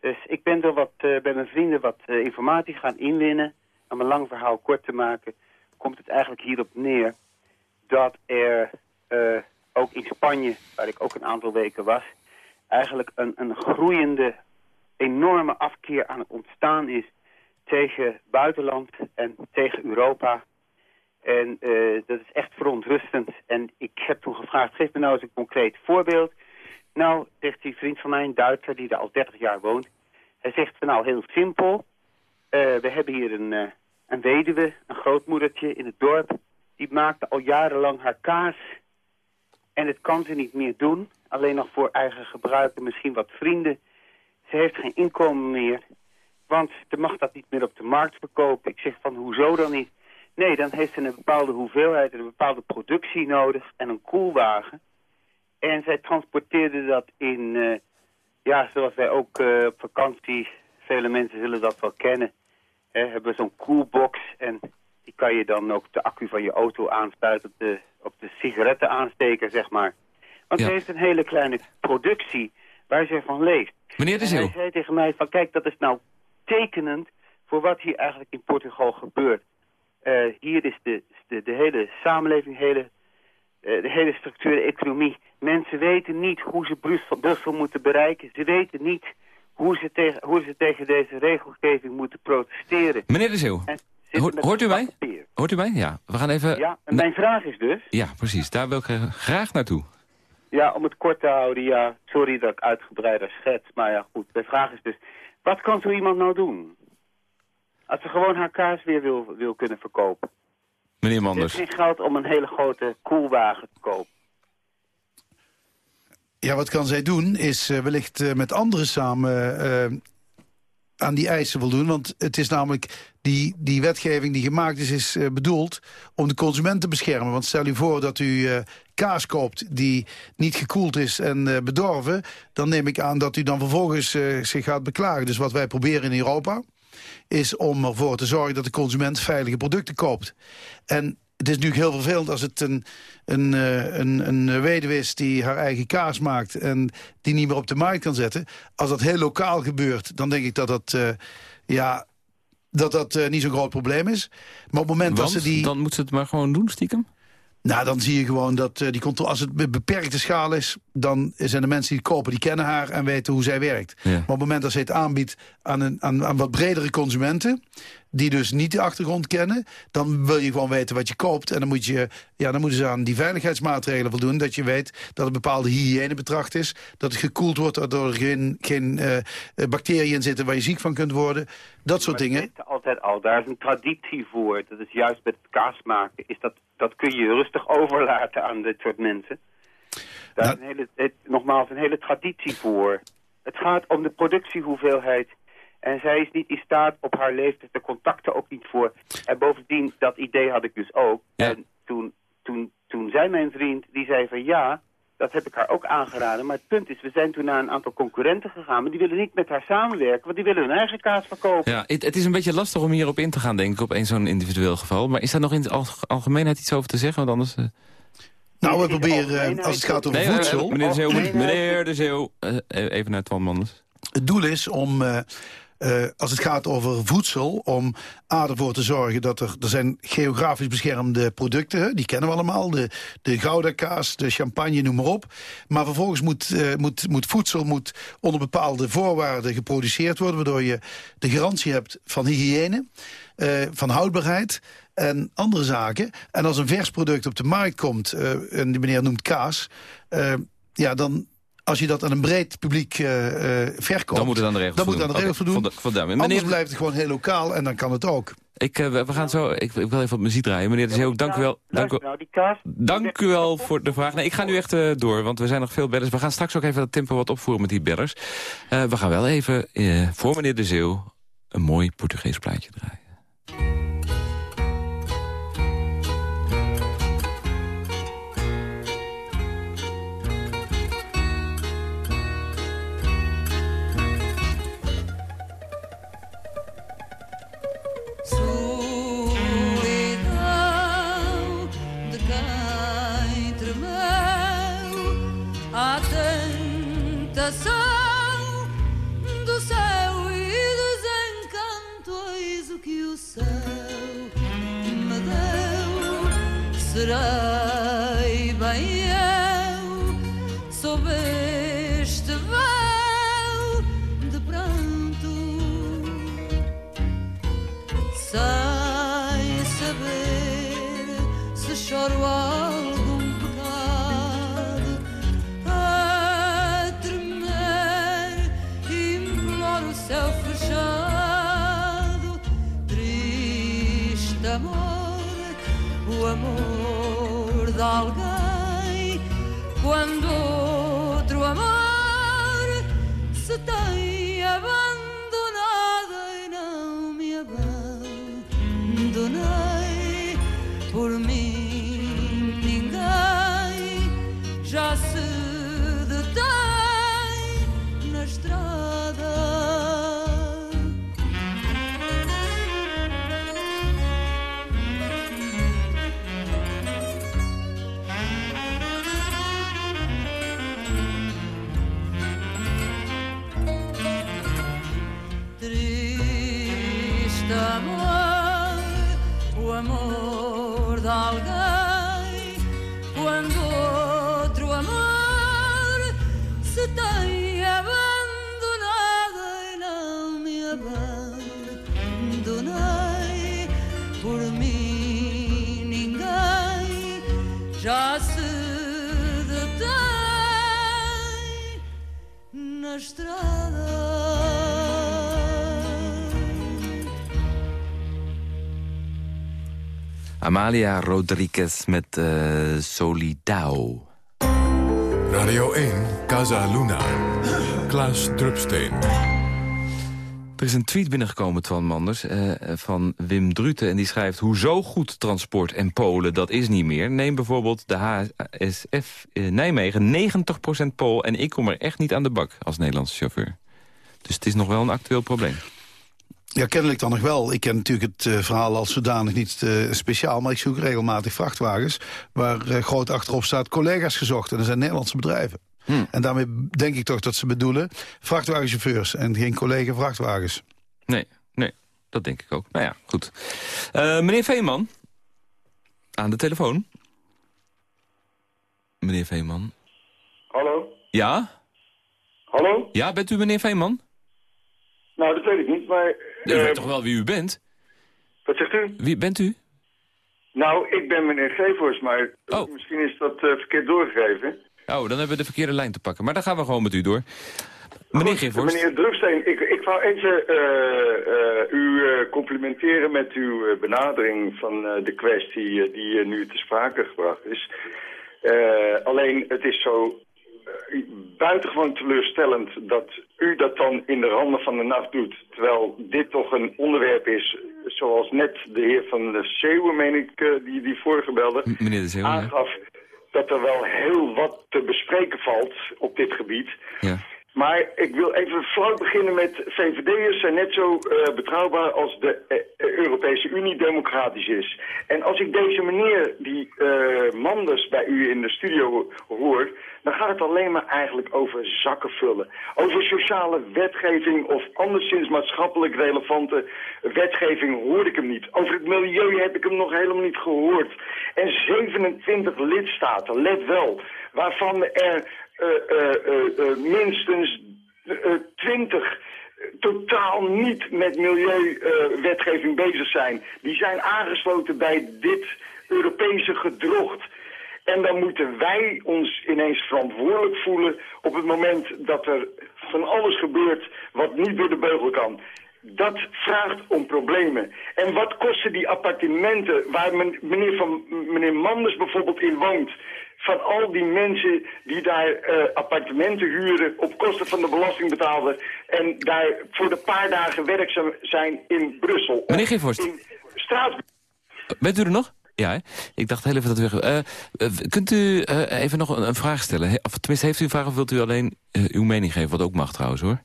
Dus ik ben er wat, uh, bij mijn vrienden wat uh, informatie gaan inwinnen. Om een lang verhaal kort te maken, komt het eigenlijk hierop neer dat er uh, ook in Spanje, waar ik ook een aantal weken was, eigenlijk een, een groeiende, enorme afkeer aan het ontstaan is tegen buitenland en tegen Europa. En dat is echt verontrustend. En ik heb toen gevraagd, geef me nou eens een concreet voorbeeld nou, zegt die vriend van mij, een Duitser die daar al 30 jaar woont. Hij zegt, nou heel simpel. Uh, we hebben hier een, uh, een weduwe, een grootmoedertje in het dorp. Die maakte al jarenlang haar kaas. En het kan ze niet meer doen. Alleen nog voor eigen gebruik en misschien wat vrienden. Ze heeft geen inkomen meer. Want ze mag dat niet meer op de markt verkopen. Ik zeg van, hoezo dan niet? Nee, dan heeft ze een bepaalde hoeveelheid en een bepaalde productie nodig. En een koelwagen. En zij transporteerden dat in, uh, ja, zoals wij ook uh, op vakantie, vele mensen zullen dat wel kennen, hè, hebben zo'n coolbox. En die kan je dan ook de accu van je auto aansluiten op de, op de sigaretten aansteken, zeg maar. Want Ja. ze heeft een hele kleine productie waar ze van leeft. Meneer de En Zeeuw. hij zei tegen mij van, kijk, dat is nou tekenend voor wat hier eigenlijk in Portugal gebeurt. Eh, hier is de, de, de hele samenleving, hele, eh, de hele structuur, de economie. Mensen weten niet hoe ze Brussel, Brussel moeten bereiken. Ze weten niet hoe ze, tegen, hoe ze tegen deze regelgeving moeten protesteren. Meneer de Zeeuw, Hoort- u mij? hoort u mij? Ja, we gaan even... Ja, en mijn vraag is dus... Ja, precies. Daar wil ik eh, graag naartoe. Ja, om het kort te houden, ja, sorry dat ik uitgebreider schets, maar ja, goed. Mijn vraag is dus, wat kan zo iemand nou doen? Als ze gewoon haar kaas weer wil, wil kunnen verkopen. Meneer Er is Manders. geen geld om een hele grote koelwagen te kopen. Ja, wat kan zij doen is eh, wellicht eh, met anderen samen eh, aan die eisen voldoen. Want het is namelijk, die, die wetgeving die gemaakt is, is bedoeld om de consument te beschermen. Want stel u voor dat u eh, kaas koopt die niet gekoeld is en eh, bedorven... dan neem ik aan dat u dan vervolgens eh, zich gaat beklagen. Dus wat wij proberen in Europa is om ervoor te zorgen dat de consument veilige producten koopt. En het is natuurlijk heel vervelend als het een, een, eh, een, een weduwe is die haar eigen kaas maakt... en die niet meer op de markt kan zetten. Als dat heel lokaal gebeurt, dan denk ik dat dat, eh, ja, dat, dat eh, niet zo'n groot probleem is. Maar op het moment dat ze die... dan moet ze het maar gewoon doen, stiekem? Nou, dan zie je gewoon dat eh, die controle, als het be- beperkte schaal is... dan zijn de mensen die het kopen, die kennen haar en weten hoe zij werkt. Ja. Maar op het moment dat ze het aanbiedt aan, een, aan, aan wat bredere consumenten... die dus niet de achtergrond kennen... dan wil je gewoon weten wat je koopt. En dan, moet je, ja, dan moeten ze aan die veiligheidsmaatregelen voldoen... dat je weet dat er bepaalde hygiënebetracht is... dat het gekoeld wordt, waardoor er geen, geen eh, eh, bacteriën in zitten... waar je ziek van kunt worden. Dat soort Maar dingen. dat weten altijd al, daar is een traditie voor. Dat is juist met het kaas maken. Is dat, dat kun je rustig overlaten aan dit soort mensen. Daar Nou- is een hele, het, nogmaals een hele traditie voor. Het gaat om de productiehoeveelheid. En zij is niet in staat op haar leeftijd, de contacten ook niet voor. En bovendien, dat idee had ik dus ook. Ja. En toen, toen, toen zei mijn vriend, die zei van ja, dat heb ik haar ook aangeraden. Maar het punt is, we zijn toen naar een aantal concurrenten gegaan. Maar die willen niet met haar samenwerken, want die willen hun eigen kaas verkopen. Ja, het, het is een beetje lastig om hierop in te gaan, denk ik, op één zo'n individueel geval. Maar is daar nog in het alg- algemeenheid iets over te zeggen? Want anders... eh, Nou, we de proberen, eh, als het gaat Nee, eh, voedsel... meneer de Zeeuw, Nee, nee. meneer de Zeeuw eh, even naar Twan Manders. Het doel is om, eh, eh, als het gaat over voedsel... om A, ervoor te zorgen dat er... er zijn geografisch beschermde producten, die kennen we allemaal. De, de Gouda-kaas, de champagne, noem maar op. Maar vervolgens moet, eh, moet, moet voedsel moet onder bepaalde voorwaarden geproduceerd worden... waardoor je de garantie hebt van hygiëne, eh, van houdbaarheid en andere zaken. En als een vers product op de markt komt, en die meneer noemt kaas... ja, dan... Als je dat aan een breed publiek eh, eh, verkoopt... Dan moeten we aan de regels dan moet aan de regels Oké, voldoen. Anders blijft het gewoon heel lokaal en dan kan het ook. Ik, eh, we gaan zo, ik, ik wil even wat muziek draaien. Meneer de Zeeuw, dank u wel. Dank u, Luister nou, dank u wel voor de vraag. Nee, ik ga nu echt eh, door, want we zijn nog veel bellers. We gaan straks ook even dat tempo wat opvoeren met die bellers. Eh, we gaan wel even eh, voor meneer de Zeeuw een mooi Portugees plaatje draaien. Serei bem eu sob este véu de pranto. Sem saber se choro algum pecado a tremer imploro o céu fechado triste amor o amor de Amalia Rodriguez met eh, Solidao. Radio 1, Casa Luna. Klaas Drupsteen. Er is een tweet binnengekomen, Twan Manders, eh, van Wim Druten. En die schrijft, hoezo goed transport en Polen, dat is niet meer. Neem bijvoorbeeld de HSF Nijmegen, 90% Pool. En ik kom er echt niet aan de bak als Nederlandse chauffeur. Dus het is nog wel een actueel probleem. Ja, kennelijk dan nog wel. Ik ken natuurlijk het eh, verhaal als zodanig niet eh, speciaal... maar ik zoek regelmatig vrachtwagens... waar eh, groot achterop staat collega's gezocht. En dat zijn Nederlandse bedrijven. Hmm. En daarmee denk ik toch dat ze bedoelen... vrachtwagenchauffeurs en geen collega-vrachtwagens. Nee, nee, dat denk ik ook. Nou ja, goed. Eh, meneer Veeman, aan de telefoon. Meneer Veeman. Hallo? Ja? Hallo? Ja, bent u meneer Veeman? Nou, dat weet ik niet, maar... U eh, weet toch wel wie u bent? Wat zegt u? Wie bent u? Nou, ik ben meneer Gevers, maar Oh. misschien is dat eh, verkeerd doorgegeven. Oh, dan hebben we de verkeerde lijn te pakken. Maar dan gaan we gewoon met u door. Meneer Giffors. Meneer Drupsteen, ik, ik wou even eh, eh, u eh, complimenteren met uw eh, benadering van eh, de kwestie eh, die eh, nu te sprake gebracht is. Eh, alleen, het is zo eh, buitengewoon teleurstellend dat u dat dan in de randen van de nacht doet. Terwijl dit toch een onderwerp is, zoals net de heer van de Zeeuwen, meen ik, eh, die, die vorige belde, M- Meneer de Zeeuw, ja. aangaf dat er wel heel wat te bespreken valt op dit gebied. ja. Maar ik wil even flauw beginnen met VVD'ers zijn net zo eh, betrouwbaar als de eh, eh, Europese Unie democratisch is. En als ik deze meneer, die eh, Manders, bij u in de studio hoor, dan gaat het alleen maar eigenlijk over zakken vullen. Over sociale wetgeving of anderszins maatschappelijk relevante wetgeving hoorde ik hem niet. Over het milieu heb ik hem nog helemaal niet gehoord. En 27 lidstaten, let wel, waarvan er minstens eh, twintig totaal niet met milieuwetgeving bezig zijn. Die zijn aangesloten bij dit Europese gedrocht. En dan moeten wij ons ineens verantwoordelijk voelen op het moment dat er van alles gebeurt wat niet door de beugel kan. Dat vraagt om problemen. En wat kosten die appartementen waar men- meneer, van, meneer Manders bijvoorbeeld in woont? Van al die mensen die daar eh, appartementen huren op kosten van de belastingbetaler... en daar voor de paar dagen werkzaam zijn in Brussel. Meneer Giffhorst. In Straatsburg. Bent u er nog? Ja, hè? ik dacht heel even dat u weg... Eh, eh, kunt u even nog een, een vraag stellen? He- Of tenminste, heeft u een vraag of wilt u alleen uw mening geven? Wat ook mag trouwens, hoor.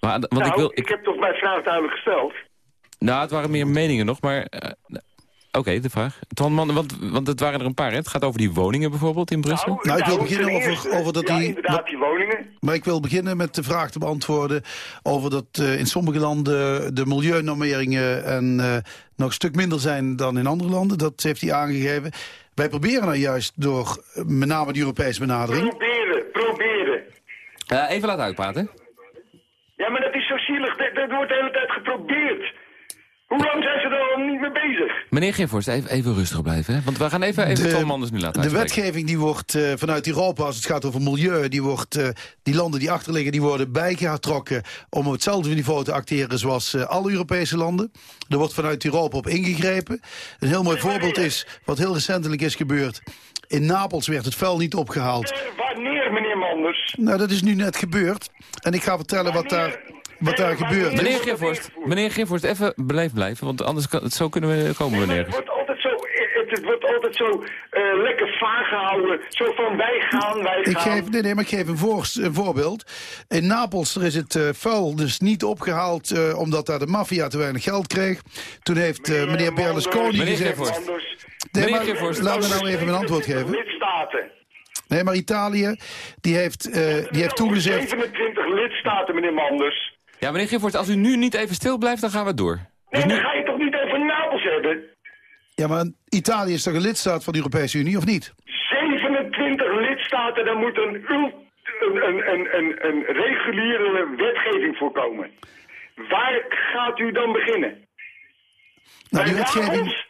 Maar, want nou, ik wil... ik heb toch mijn vraag duidelijk gesteld. Nou, het waren meer meningen nog, maar... Oké, de vraag. Twan Man, want, want het waren er een paar, hè? Het gaat over die woningen bijvoorbeeld in Brussel. Nou, ik wil ten beginnen over- over dat ja, die- inderdaad, dat- die woningen. Maar ik wil beginnen met de vraag te beantwoorden... over dat eh, in sommige landen de milieunormeringen... en, eh, nog een stuk minder zijn dan in andere landen. Dat heeft hij aangegeven. Wij proberen nou juist door eh, met name de Europese benadering... Proberen, proberen. Eh, even laten uitpraten. Ja, maar dat is zo zielig. Dat, dat wordt de hele tijd geprobeerd. Hoe lang zijn ze er al niet mee bezig? Meneer Giffhorst, even, even rustig blijven, hè? Want we gaan even, even Twan Manders nu laten de uitspreken. wetgeving die wordt eh, vanuit Europa, als het gaat over milieu... Die, wordt, eh, die landen die achterliggen, die worden bijgetrokken... om op hetzelfde niveau te acteren zoals eh, alle Europese landen. Er wordt vanuit Europa op ingegrepen. Een heel mooi voorbeeld is, wat heel recentelijk is gebeurd... In Napels werd het vuil niet opgehaald. Eh, wanneer, meneer Manders? Nou, dat is nu net gebeurd. En ik ga vertellen wat daar, wat daar gebeurt. Meneer Giffhorst, meneer Giffhorst, even beleefd blijven, want anders kan, zo kunnen we komen we nergens. het wordt altijd zo, het, het wordt altijd zo eh, lekker vaag gehouden. Zo van wij gaan, wij Ik gaan. geef, nee, nee, maar ik geef een, voor, een voorbeeld. In Napels er is het eh, vuil dus niet opgehaald... eh, omdat daar de maffia te weinig geld kreeg. Toen heeft eh, meneer Berlusconi Meneer gezegd... Nee, Meneer maar Giffhorst. laat me nou even mijn antwoord geven. Lidstaten. Nee, maar Italië, die heeft, eh, die heeft toegezegd... 27 lidstaten, meneer Manders. Ja, meneer Giffhorst, als u nu niet even stil blijft, dan gaan we door. Nee, Dus dan ga je toch niet over Napels hebben? Ja, maar Italië is toch een lidstaat van de Europese Unie, of niet? 27 lidstaten, daar moet een, een, een, een, een, een reguliere wetgeving voor komen. Waar gaat u dan beginnen? Nou, die Bij wetgeving... Napels?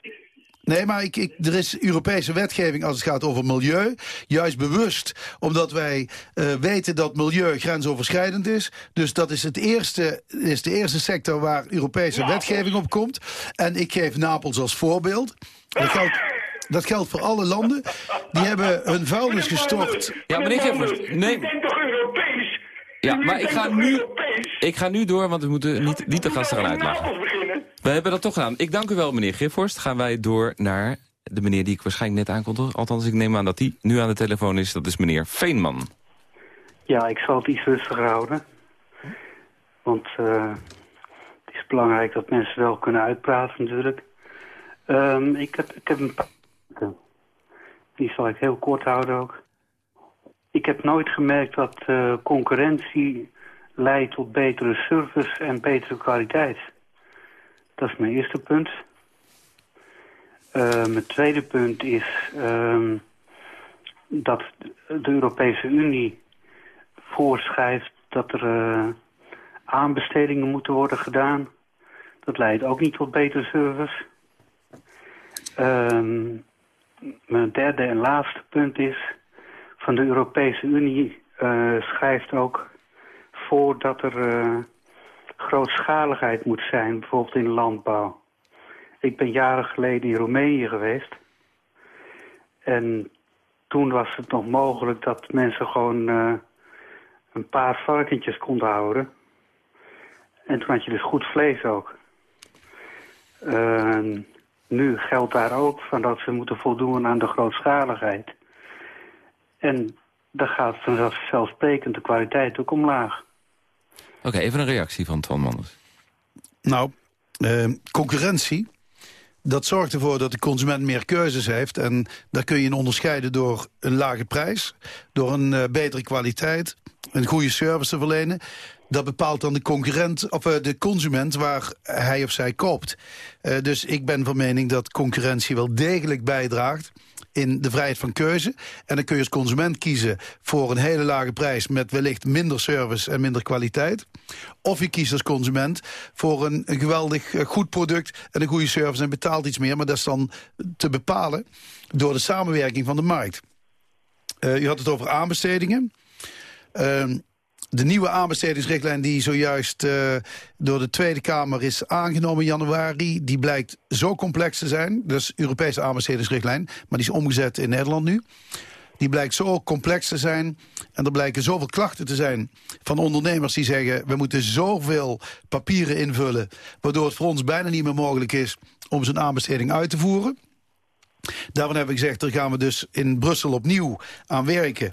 Nee, maar ik, ik, er is Europese wetgeving als het gaat over milieu. Juist bewust, omdat wij eh, weten dat milieu grensoverschrijdend is. Dus dat is, het eerste, is de eerste sector waar Europese Napels. wetgeving op komt. En ik geef Napels als voorbeeld. Dat geldt, dat geldt voor alle landen. Die hebben hun vuilnis gestort. Ja, meneer Giffers, nee. Ja, U maar ik ga nu, ik ga nu door, want we moeten niet, niet de gasten gaan uitlachen. We hebben dat toch gedaan. Ik dank u wel, meneer Giffhorst. Gaan wij door naar de meneer die ik waarschijnlijk net aankondig. Althans, ik neem aan dat die nu aan de telefoon is. Dat is meneer Veenman. Ja, ik zal het iets rustiger houden. Want eh, het is belangrijk dat mensen wel kunnen uitpraten natuurlijk. Ehm, ik, heb, ik heb een paar... Die zal ik heel kort houden ook. Ik heb nooit gemerkt dat eh, concurrentie leidt tot betere service en betere kwaliteit. Dat is mijn eerste punt. Eh, mijn tweede punt is ehm, dat de Europese Unie voorschrijft dat er eh, aanbestedingen moeten worden gedaan. Dat leidt ook niet tot betere service. Ehm, mijn derde en laatste punt is... van de Europese Unie eh, schrijft ook voor dat er eh, grootschaligheid moet zijn, bijvoorbeeld in landbouw. Ik ben jaren geleden in Roemenië geweest. En toen was het nog mogelijk dat mensen gewoon eh, een paar varkentjes konden houden. En toen had je dus goed vlees ook. Eh, nu geldt daar ook van dat ze moeten voldoen aan de grootschaligheid. En dan gaat vanzelfsprekend de kwaliteit ook omlaag. Oké, even een reactie van Twan Manders. Nou, eh, concurrentie, dat zorgt ervoor dat de consument meer keuzes heeft. En daar kun je in onderscheiden door een lage prijs, door een eh, betere kwaliteit, een goede service te verlenen. Dat bepaalt dan de, concurrent, of, eh, de consument waar hij of zij koopt. Eh, dus ik ben van mening dat concurrentie wel degelijk bijdraagt in de vrijheid van keuze. En dan kun je als consument kiezen voor een hele lage prijs... met wellicht minder service en minder kwaliteit. Of je kiest als consument voor een, geweldig eh, goed product... en een goede service en betaalt iets meer. Maar dat is dan te bepalen door de samenwerking van de markt. Eh, u had het over aanbestedingen. Ehm, de nieuwe aanbestedingsrichtlijn die zojuist eh, door de Tweede Kamer is aangenomen in januari... die blijkt zo complex te zijn. Is Europese aanbestedingsrichtlijn, maar die is omgezet in Nederland nu. Die blijkt zo complex te zijn en er blijken zoveel klachten te zijn... van ondernemers die zeggen, we moeten zoveel papieren invullen... waardoor het voor ons bijna niet meer mogelijk is om zo'n aanbesteding uit te voeren. Daarvan hebben we gezegd, daar gaan we dus in Brussel opnieuw aan werken.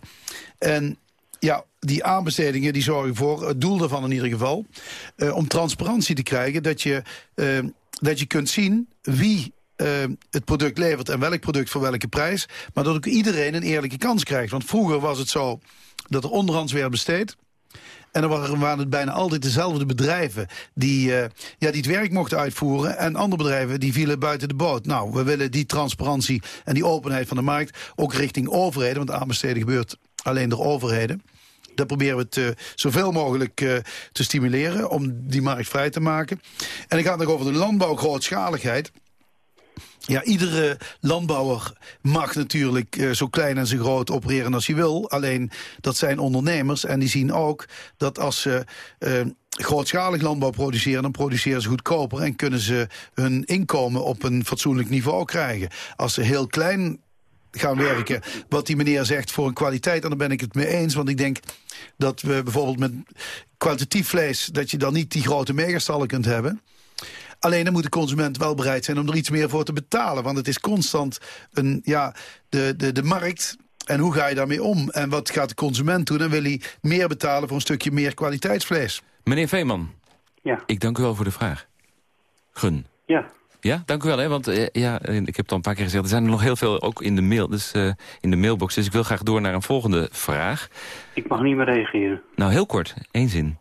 En ja, die aanbestedingen die zorgen voor, het doel daarvan in ieder geval... eh, om transparantie te krijgen, dat je, eh, dat je kunt zien wie eh, het product levert... en welk product voor welke prijs, maar dat ook iedereen een eerlijke kans krijgt. Want vroeger was het zo dat er onderhands werd besteed... En dan waren, het bijna altijd dezelfde bedrijven die, ja, die het werk mochten uitvoeren. En andere bedrijven die vielen buiten de boot. Nou, we willen die transparantie en die openheid van de markt ook richting overheden. Want aanbesteden gebeurt alleen door overheden. Daar proberen we het eh, zoveel mogelijk eh, te stimuleren om die markt vrij te maken. En dan gaat het nog over de landbouwgrootschaligheid. Ja, iedere landbouwer mag natuurlijk eh, zo klein en zo groot opereren als hij wil. Alleen, dat zijn ondernemers en die zien ook dat als ze grootschalig landbouw produceren... dan produceren ze goedkoper en kunnen ze hun inkomen op een fatsoenlijk niveau krijgen. Als ze heel klein gaan werken, wat die meneer zegt voor een kwaliteit... en daar ben ik het mee eens, want ik denk dat we bijvoorbeeld met kwalitatief vlees... dat je dan niet die grote megastallen kunt hebben... Alleen dan moet de consument wel bereid zijn om er iets meer voor te betalen. Want het is constant een, ja, de, de, de markt. En hoe ga je daarmee om? En wat gaat de consument doen? Dan wil hij meer betalen voor een stukje meer kwaliteitsvlees. Meneer Veeman, Ja, ik dank u wel voor de vraag. Gun. ja. Ja, dank u wel. Hè, want eh, ja, ik heb het al een paar keer gezegd, er zijn er nog heel veel ook in de, mail, dus, eh, in de mailbox. Dus ik wil graag door naar een volgende vraag. Ik mag niet meer reageren. Nou, heel kort, één zin.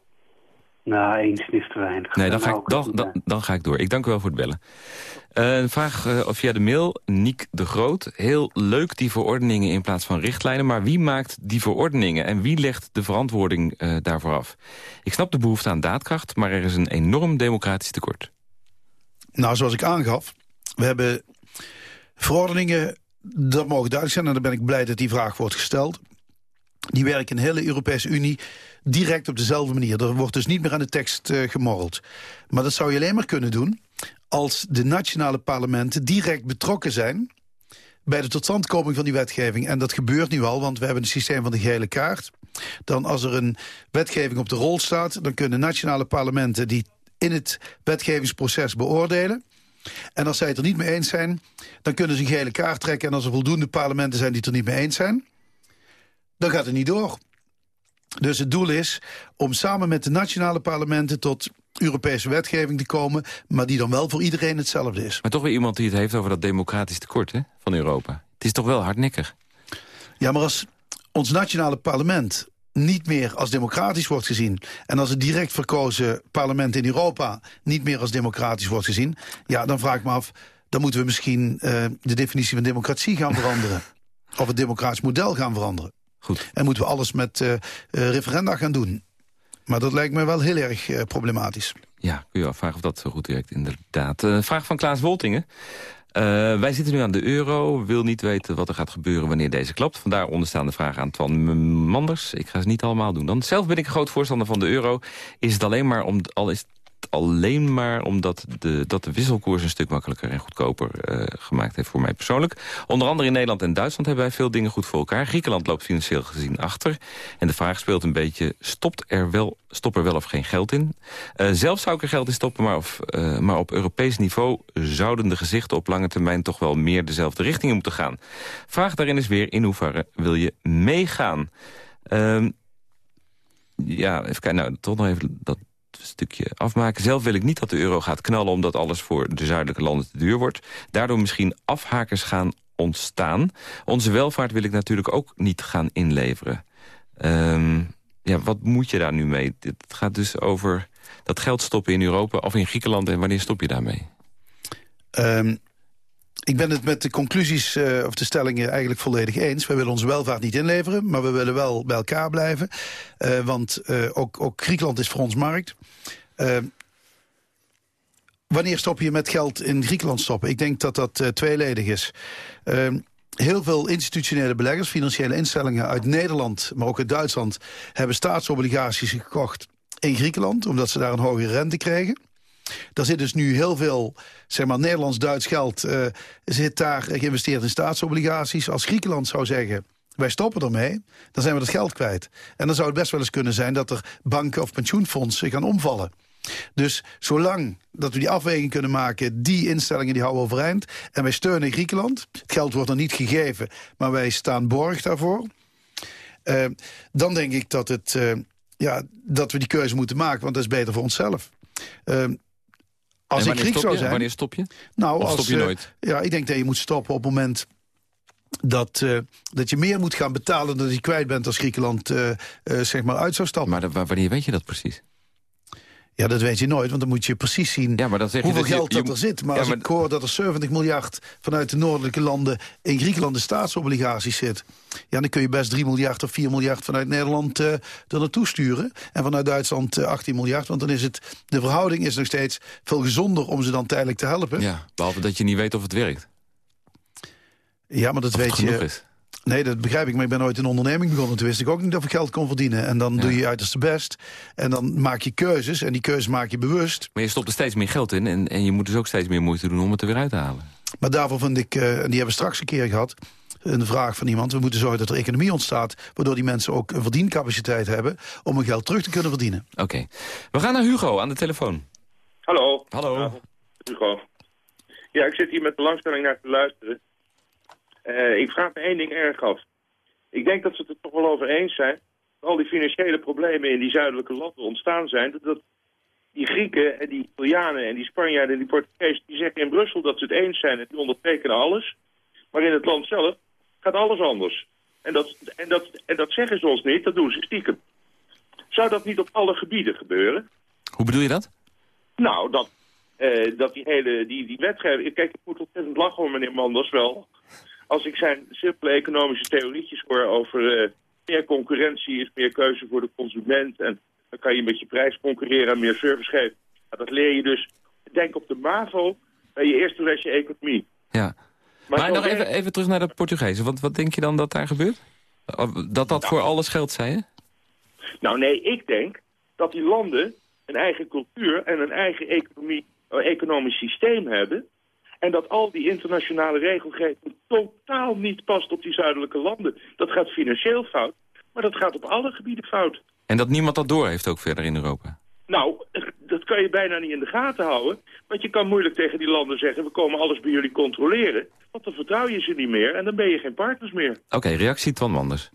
Nou, eens is te weinig. Nee, dan ga, Nou, ik, dan, dan, dan ga ik door. Ik dank u wel voor het bellen. Eh, een vraag via de mail, Niek de Groot. Heel leuk die verordeningen in plaats van richtlijnen... maar wie maakt die verordeningen en wie legt de verantwoording daarvoor af? Ik snap de behoefte aan daadkracht, maar er is een enorm democratisch tekort. Nou, zoals ik aangaf, we hebben verordeningen, dat mogen duidelijk zijn... en dan ben ik blij dat die vraag wordt gesteld. Die werken in de hele Europese Unie direct op dezelfde manier. Er wordt dus niet meer aan de tekst eh, gemorreld. Maar dat zou je alleen maar kunnen doen... als de nationale parlementen direct betrokken zijn... bij de totstandkoming van die wetgeving. En dat gebeurt nu al, want we hebben een systeem van de gele kaart. Dan als er een wetgeving op de rol staat... dan kunnen nationale parlementen die in het wetgevingsproces beoordelen... En als zij het er niet mee eens zijn, dan kunnen ze een gele kaart trekken. En als er voldoende parlementen zijn die het er niet mee eens zijn... dan gaat het niet door. Dus het doel is om samen met de nationale parlementen... tot Europese wetgeving te komen... maar die dan wel voor iedereen hetzelfde is. Maar toch weer iemand die het heeft over dat democratisch tekort hè, van Europa. Het is toch wel hardnekkig? Ja, maar als ons nationale parlement niet meer als democratisch wordt gezien... en als het direct verkozen parlement in Europa niet meer als democratisch wordt gezien... ja, dan vraag ik me af, dan moeten we misschien eh, de definitie van democratie gaan veranderen. of het democratisch model gaan veranderen. Goed. En moeten we alles met eh, referenda gaan doen. Maar dat lijkt me wel heel erg problematisch. Ja, kun je afvragen of dat zo goed werkt, inderdaad. Vraag van Klaas Woltingen. Eh, wij zitten nu aan de euro, wil niet weten wat er gaat gebeuren wanneer deze klapt. Vandaar onderstaande vraag aan Twan Manders. Ik ga ze niet allemaal doen. Dan zelf ben ik een groot voorstander van de euro. Is het alleen maar om, al is alleen maar omdat de, dat de wisselkoers een stuk makkelijker en goedkoper eh, gemaakt heeft voor mij persoonlijk. Onder andere in Nederland en Duitsland hebben wij veel dingen goed voor elkaar. Griekenland loopt financieel gezien achter. En de vraag speelt een beetje, stopt er wel, stop er wel of geen geld in? Eh, zelf zou ik er geld in stoppen, maar, of, eh, maar op Europees niveau zouden de gezichten op lange termijn toch wel meer dezelfde richting in moeten gaan. Vraag daarin is weer, in hoeverre wil je meegaan? Ehm, ja, even kijken, nou, toch nog even dat stukje afmaken. Zelf wil ik niet dat de euro gaat knallen... omdat alles voor de zuidelijke landen te duur wordt. Daardoor misschien afhakers gaan ontstaan. Onze welvaart wil ik natuurlijk ook niet gaan inleveren. Ehm, ja, wat moet je daar nu mee? Het gaat dus over dat geld stoppen in Europa of in Griekenland... en wanneer stop je daarmee? Ehm, ik ben het met de conclusies eh, of de stellingen eigenlijk volledig eens. We willen onze welvaart niet inleveren, maar we willen wel bij elkaar blijven. Eh, want eh, ook, ook Griekenland is voor ons markt. Wanneer stop je met geld in Griekenland stoppen? Ik denk dat dat tweeledig is. Ehm, heel veel institutionele beleggers, financiële instellingen uit Nederland... maar ook uit Duitsland, hebben staatsobligaties gekocht in Griekenland... omdat ze daar een hogere rente kregen. Daar zit dus nu heel veel zeg maar, Nederlands-Duits geld eh, zit daar geïnvesteerd in staatsobligaties. Als Griekenland zou zeggen, wij stoppen ermee, dan zijn we dat geld kwijt. En dan zou het best wel eens kunnen zijn dat er banken of pensioenfondsen gaan omvallen. Dus zolang dat we die afweging kunnen maken, die instellingen die houden overeind. En wij steunen Griekenland. Het geld wordt er niet gegeven, maar wij staan borg daarvoor. Eh, dan denk ik dat, het, eh, ja, dat we die keuze moeten maken, want dat is beter voor onszelf. Eh, als ik wanneer Griek stop zou je? zijn... Wanneer stop je? Nou, Of als, stop je eh, nooit? ja, ik denk dat je moet stoppen op het moment dat, eh, dat je meer moet gaan betalen... dan je kwijt bent als Griekenland eh, zeg maar uit zou stappen. Maar wanneer weet je dat precies? Ja, dat weet je nooit, want dan moet je precies zien Ja, maar dan zeg je hoeveel geld je- dat er zit. Maar Ja, als maar- ik hoor dat er 70 miljard vanuit de noordelijke landen... in Griekenland de staatsobligaties zit... ja, dan kun je best 3 miljard of 4 miljard vanuit Nederland eh er naartoe sturen. En vanuit Duitsland eh, 18 miljard. Want dan is het, de verhouding is nog steeds veel gezonder om ze dan tijdelijk te helpen. Ja, behalve dat je niet weet of het werkt. Ja, maar dat Of weet je. is. Nee, dat begrijp ik, maar ik ben ooit een onderneming begonnen. Toen wist ik ook niet of ik geld kon verdienen. En dan doe je je uiterste best. En dan maak je keuzes. En die keuzes maak je bewust. Maar je stopt er steeds meer geld in en, en je moet dus ook steeds meer moeite doen om het er weer uit te halen. Maar daarvoor vind ik, eh, en die hebben we straks een keer gehad... een vraag van iemand. We moeten zorgen dat er economie ontstaat... waardoor die mensen ook een verdiencapaciteit hebben... om hun geld terug te kunnen verdienen. Oké. We gaan naar Hugo aan de telefoon. Hallo. Hallo. Hugo. Ja, ik zit hier met belangstelling naar te luisteren. Eh, ik vraag me één ding erg af. Ik denk dat ze het er toch wel over eens zijn... dat al die financiële problemen in die zuidelijke landen ontstaan zijn... dat- die Grieken en die Italianen en die Spanjaarden en die Portugezen... die zeggen in Brussel dat ze het eens zijn en die ondertekenen alles. Maar in het land zelf gaat alles anders. En dat, en dat, en dat zeggen ze ons niet, dat doen ze stiekem. Zou dat niet op alle gebieden gebeuren? Hoe bedoel je dat? Nou, dat, eh, dat die hele die, die wetgeving... Kijk, ik moet ontzettend lachen om meneer Manders wel. Als ik zijn simpele economische theorietjes hoor over... eh, meer concurrentie is meer keuze voor de consument... en dan kan je met je prijs concurreren en meer service geven. Nou, dat leer je dus, denk op de MAVO, bij je eerste lesje economie. Ja. Maar, nog even, even terug naar de Portugezen. Wat, wat denk je dan dat daar gebeurt? Dat dat voor alles geldt, zei je? Nou nee, ik denk dat die landen een eigen cultuur en een eigen economie, eh, economisch systeem hebben. En dat al die internationale regelgeving totaal niet past op die zuidelijke landen. Dat gaat financieel fout, maar dat gaat op alle gebieden fout. En dat niemand dat door heeft ook verder in Europa. Nou, dat kan je bijna niet in de gaten houden. Want je kan moeilijk tegen die landen zeggen... we komen alles bij jullie controleren. Want dan vertrouw je ze niet meer en dan ben je geen partners meer. Oké, reactie Twan Manders.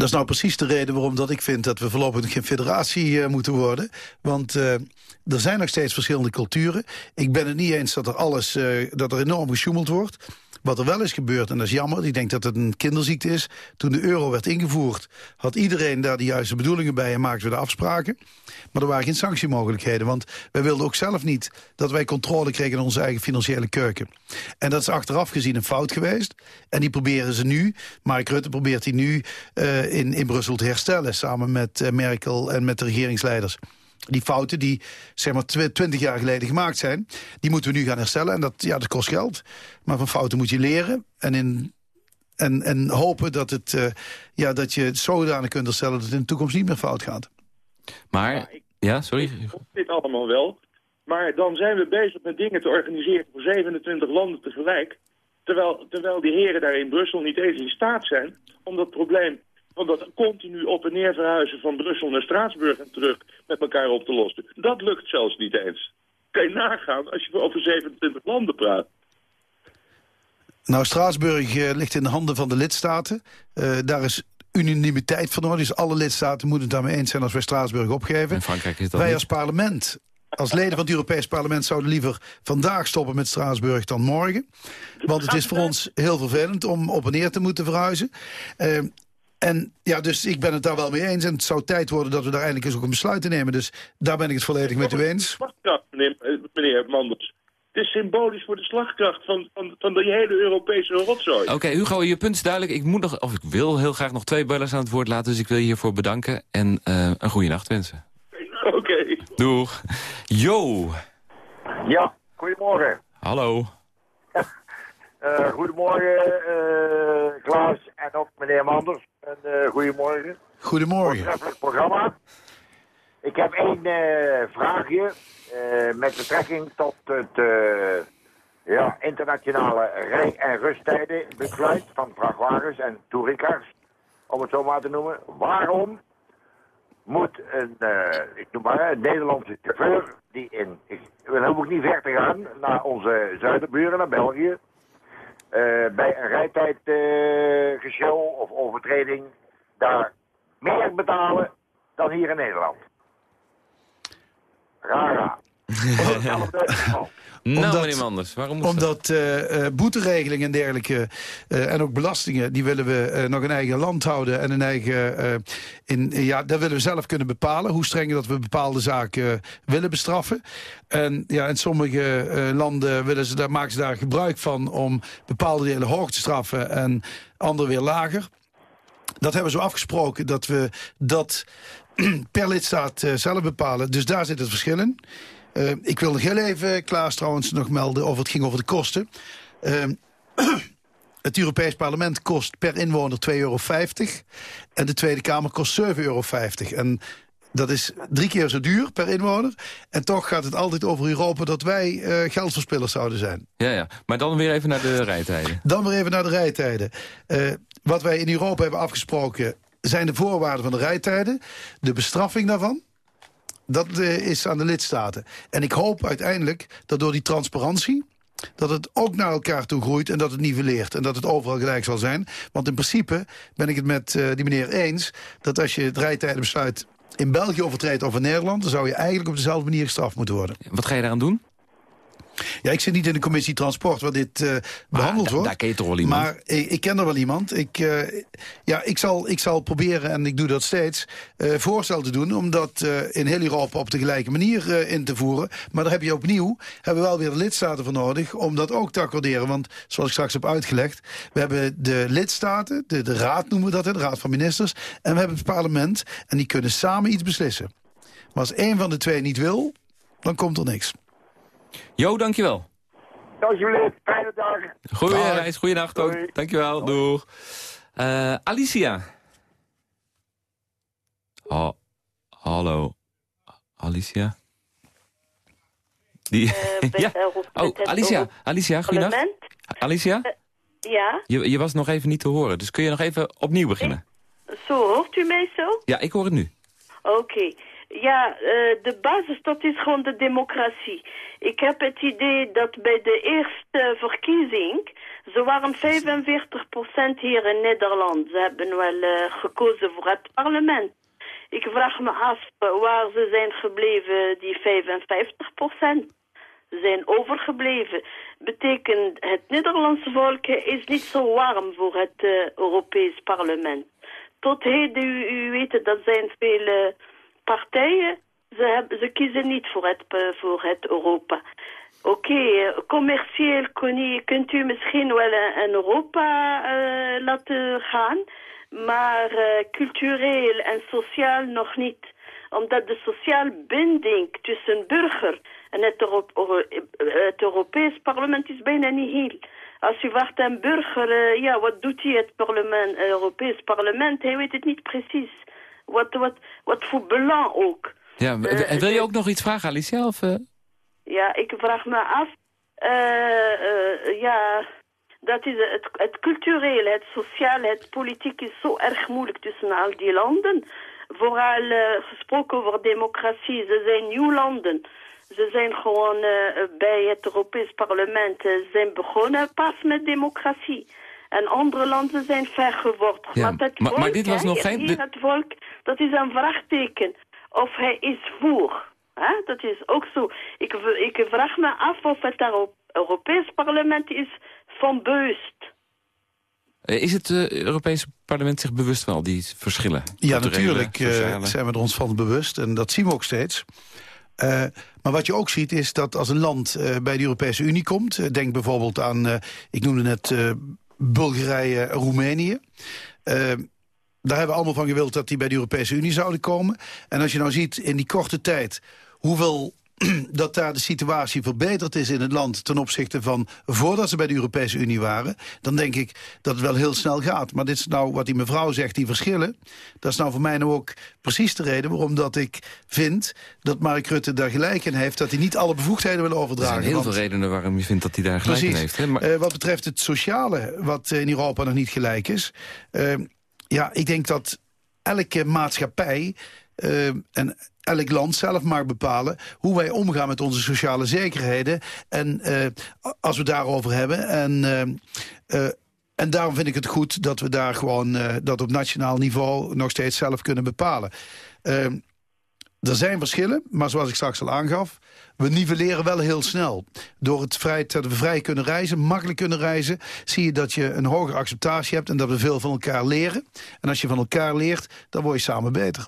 Dat is nou precies de reden waarom dat ik vind dat we voorlopig geen federatie eh, moeten worden. Want eh, er zijn nog steeds verschillende culturen. Ik ben het niet eens dat er alles, eh, dat er enorm gesjoemeld wordt. Wat er wel is gebeurd, en dat is jammer, ik denk dat het een kinderziekte is. Toen de euro werd ingevoerd, had iedereen daar de juiste bedoelingen bij en maakten we de afspraken. Maar er waren geen sanctiemogelijkheden, want wij wilden ook zelf niet dat wij controle kregen in onze eigen financiële keuken. En dat is achteraf gezien een fout geweest. En die proberen ze nu, Mark Rutte probeert die nu eh, in, in Brussel te herstellen, samen met eh, Merkel en met de regeringsleiders. Die fouten die zeg maar tw- twintig jaar geleden gemaakt zijn, die moeten we nu gaan herstellen. En dat, ja, dat kost geld. Maar van fouten moet je leren. En, in, en, en hopen dat, het, eh, ja, dat je het zodanig kunt herstellen dat het in de toekomst niet meer fout gaat. Maar, ja, sorry. Ik dit allemaal wel. Maar dan zijn we bezig met dingen te organiseren voor 27 landen tegelijk. Terwijl, terwijl die heren daar in Brussel niet eens in staat zijn om dat probleem van dat continu op en neer verhuizen van Brussel naar Straatsburg en terug met elkaar op te lossen. Dat lukt zelfs niet eens. Kan je nagaan als je over 27 landen praat. Nou, Straatsburg eh, ligt in de handen van de lidstaten. Eh, daar is unanimiteit voor nodig. Dus alle lidstaten moeten het daarmee eens zijn als wij Straatsburg opgeven. In Frankrijk is dat Wij niet. als parlement, als leden van het Europees parlement... zouden liever vandaag stoppen met Straatsburg dan morgen. Want het is voor ons heel vervelend om op en neer te moeten verhuizen. Eh, en ja, dus ik ben het daar wel mee eens. En het zou tijd worden dat we daar eindelijk eens ook een besluit in nemen. Dus daar ben ik het volledig met u eens. Slagkracht, meneer, eh, meneer Manders. Het is symbolisch voor de slagkracht van, van, van de hele Europese rotzooi. Oké, Hugo, je punt is duidelijk. Ik moet nog, of ik wil heel graag nog twee bellers aan het woord laten. Dus ik wil je hiervoor bedanken en eh, een goede nacht wensen. Oké. Doeg. Jo. Ja, goedemorgen. Hallo. Eh, goedemorgen, eh, Klaas en ook meneer Manders. En, eh, goedemorgen. Goedemorgen. Voortreffelijk programma. Ik heb één vraagje met betrekking tot het ja, internationale rij- en rusttijden besluit van vrachtwagens en toerikars, om het zo maar te noemen. Waarom moet een, ik noem maar, een Nederlandse chauffeur die in, ik, dan hoef ik niet ver te gaan, naar onze zuiderburen, naar België, bij een rijtijdgeschil of overtreding daar meer betalen dan hier in Nederland. Rara. Nou, Omdat- meneer Manders, waarom? Omdat eh eh boeteregelingen en dergelijke, eh, en ook belastingen... die willen we eh, nog een eigen land houden en een eigen... eh, in, ja, dat willen we zelf kunnen bepalen. Hoe strenger dat we bepaalde zaken willen bestraffen. En ja, in sommige eh, landen willen ze, daar, maken ze daar gebruik van... om bepaalde delen hoog te straffen en andere weer lager. Dat hebben we zo afgesproken dat we dat per lidstaat zelf bepalen. Dus daar zit het verschil in. Eh, ik wil nog heel even, Klaas trouwens, nog melden over het ging over de kosten. Eh, het Europees Parlement kost per inwoner 2,50 euro. En de Tweede Kamer kost 7,50 euro. En dat is drie keer zo duur per inwoner. En toch gaat het altijd over Europa dat wij eh, geldverspillers zouden zijn. Ja, ja. Maar dan weer even naar de rijtijden. Dan weer even naar de rijtijden. Eh, wat wij in Europa hebben afgesproken zijn de voorwaarden van de rijtijden. De bestraffing daarvan. Dat eh, is aan de lidstaten. En ik hoop uiteindelijk dat door die transparantie dat het ook naar elkaar toe groeit en dat het nivelleert. En dat het overal gelijk zal zijn. Want in principe ben ik het met eh, die meneer eens... dat als je het rijtijdenbesluit in België overtreedt in Nederland... dan zou je eigenlijk op dezelfde manier gestraft moeten worden. Wat ga je daaraan doen? Ja, ik zit niet in de commissie transport waar dit uh, behandeld da, wordt. Daar ken je toch wel iemand? Maar ik, ik ken er wel iemand. Ik, uh, ja, ik, zal, ik zal proberen, en ik doe dat steeds, uh, voorstel te doen... om dat in heel Europa op de gelijke manier in te voeren. Maar daar heb je opnieuw, hebben we wel weer de lidstaten voor nodig... om dat ook te accorderen. Want zoals ik straks heb uitgelegd... we hebben de lidstaten, de, de raad noemen we dat, de raad van ministers... en we hebben het parlement, en die kunnen samen iets beslissen. Maar als één van de twee niet wil, dan komt er niks. Jo, dankjewel. Alsjeblieft, fijne dag. Goeie dag. reis, goeie nacht ook. Dankjewel, Doei. doeg. Uh, Alicia. Oh, hallo. Alicia? Die... Uh, ja. Oh, Alicia. Alicia, goeiedag. Alicia? Uh, ja? Je, je was nog even niet te horen, dus kun je nog even opnieuw beginnen? Zo, hoort u mij zo? Ja, ik hoor het nu. Oké. Okay. Ja, uh, de basis, dat is gewoon de democratie. Ik heb het idee dat bij de eerste verkiezing... ze waren 45% hier in Nederland. Ze hebben wel uh, gekozen voor het parlement. Ik vraag me af waar ze zijn gebleven, die 55%. Ze zijn overgebleven. Betekent het Nederlandse volk is niet zo warm voor het uh, Europees parlement. Tot heden, u, u weet, dat zijn vele partijen. Ze, hebben, ze kiezen niet voor het, voor het Europa. Oké, okay, commercieel kun, kunt u misschien wel in Europa uh, laten gaan, maar cultureel en sociaal nog niet. Omdat de sociale binding tussen burger en het, Euro het Europees parlement is bijna niet heel. Als u wacht een burger, ja, wat doet hij het parlement, Europees parlement? Hij weet het niet precies. Wat, wat, wat voor belang ook. Ja, uh, wil je ook nog iets vragen, Alicia? Of, uh... Ja, ik vraag me af. ja, dat is het, het culturele, het sociale, het politiek is zo erg moeilijk tussen al die landen. Vooral gesproken over democratie, ze zijn nieuw landen. Ze zijn gewoon uh, bij het Europees parlement uh, zijn begonnen pas met democratie. En andere landen zijn ver geworteld. Ja, maar, dit was nog geen... Hier het volk, dat is een vraagteken. Of hij is voor. Hè? Dat is ook zo. Ik, ik vraag me af of het Euro Europees parlement is van bewust. Is het uh, Europese parlement zich bewust van al die verschillen? Ja, natuurlijk uh, zijn we er ons van bewust. En dat zien we ook steeds. Uh, maar wat je ook ziet is dat als een land uh, bij de Europese Unie komt... Denk bijvoorbeeld aan, ik noemde net Bulgarije, Roemenië... daar hebben we allemaal van gewild dat die bij de Europese Unie zouden komen. En als je nou ziet in die korte tijd hoeveel dat daar de situatie verbeterd is in het land... ten opzichte van voordat ze bij de Europese Unie waren... dan denk ik dat het wel heel snel gaat. Maar dit is nou wat die mevrouw zegt, die verschillen. Dat is nou voor mij nou ook precies de reden waarom dat ik vind... dat Mark Rutte daar gelijk in heeft... dat hij niet alle bevoegdheden wil overdragen. Er zijn heel want... veel redenen waarom je vindt dat hij daar gelijk precies. in heeft. Hè? Maar... Uh, wat betreft het sociale, wat in Europa nog niet gelijk is... Uh, ja, ik denk dat elke maatschappij... Uh, en elk land zelf mag bepalen hoe wij omgaan met onze sociale zekerheden. En uh, als we daarover hebben. En, uh, en daarom vind ik het goed dat we daar gewoon dat op nationaal niveau nog steeds zelf kunnen bepalen. Er zijn verschillen, maar zoals ik straks al aangaf... we nivelleren wel heel snel. Door het feit dat we vrij kunnen reizen, makkelijk kunnen reizen... zie je dat je een hogere acceptatie hebt en dat we veel van elkaar leren. En als je van elkaar leert, dan word je samen beter.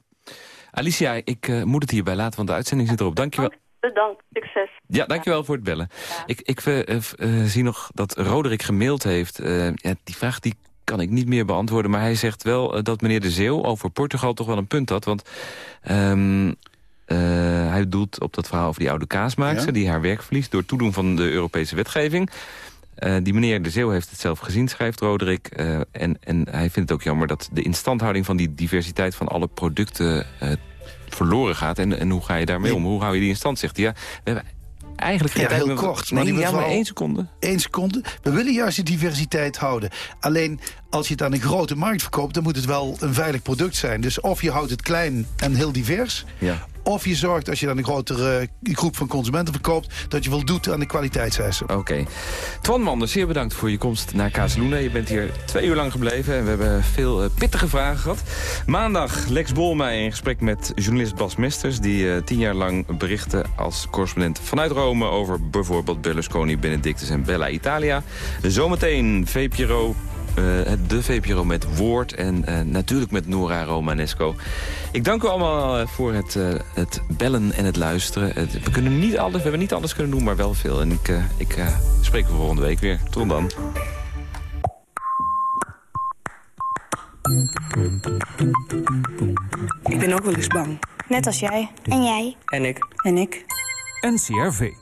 Alicia, ik uh, moet het hierbij laten, want de uitzending zit erop. Dankjewel. Bedankt, succes. Ja, dankjewel voor het bellen. Ja. Ik, ik uh, uh, zie nog dat Roderick gemaild heeft. ja, die vraag die kan ik niet meer beantwoorden, maar hij zegt wel dat meneer De Zeeuw over Portugal toch wel een punt had. Want um, hij doelt op dat verhaal over die oude kaasmaakster... Ja? die haar werk verliest door toedoen van de Europese wetgeving. Uh, die meneer De Zeeuw heeft het zelf gezien, schrijft Roderick. Uh, en, en hij vindt het ook jammer dat de instandhouding van die diversiteit van alle producten verloren gaat. En, en hoe ga je daarmee om? Hoe hou je die in stand, zegt hij. Ja, we hebben eigenlijk geen ja, tijd heel kort. Nee, maar, ja, maar één seconde. Eén seconde. We willen juist die diversiteit houden. Alleen, als je het aan een grote markt verkoopt... dan moet het wel een veilig product zijn. Dus of je houdt het klein en heel divers... Ja. Of je zorgt, als je dan een grotere eh, groep van consumenten verkoopt... dat je voldoet aan de kwaliteitseisen. Oké. Twan Manders, zeer bedankt voor je komst naar Casaluna. Je bent hier twee uur lang gebleven en we hebben veel eh, pittige vragen gehad. Maandag Lex Bolmeijer in gesprek met journalist Bas Mesters... die eh, tien jaar lang berichtte als correspondent vanuit Rome... over bijvoorbeeld Berlusconi, Benedictus en Bella Italia. Zometeen VPRO uh, de VPRO met Woord en uh, natuurlijk met Nora Romanesco. Ik dank u allemaal uh, voor het, het, bellen en het luisteren. we, kunnen niet alles, we hebben niet alles kunnen doen, maar wel veel. En ik, ik spreek u volgende week weer. Tot dan. Ik ben ook wel eens bang. Net als jij. En jij. En ik. En ik. NCRV.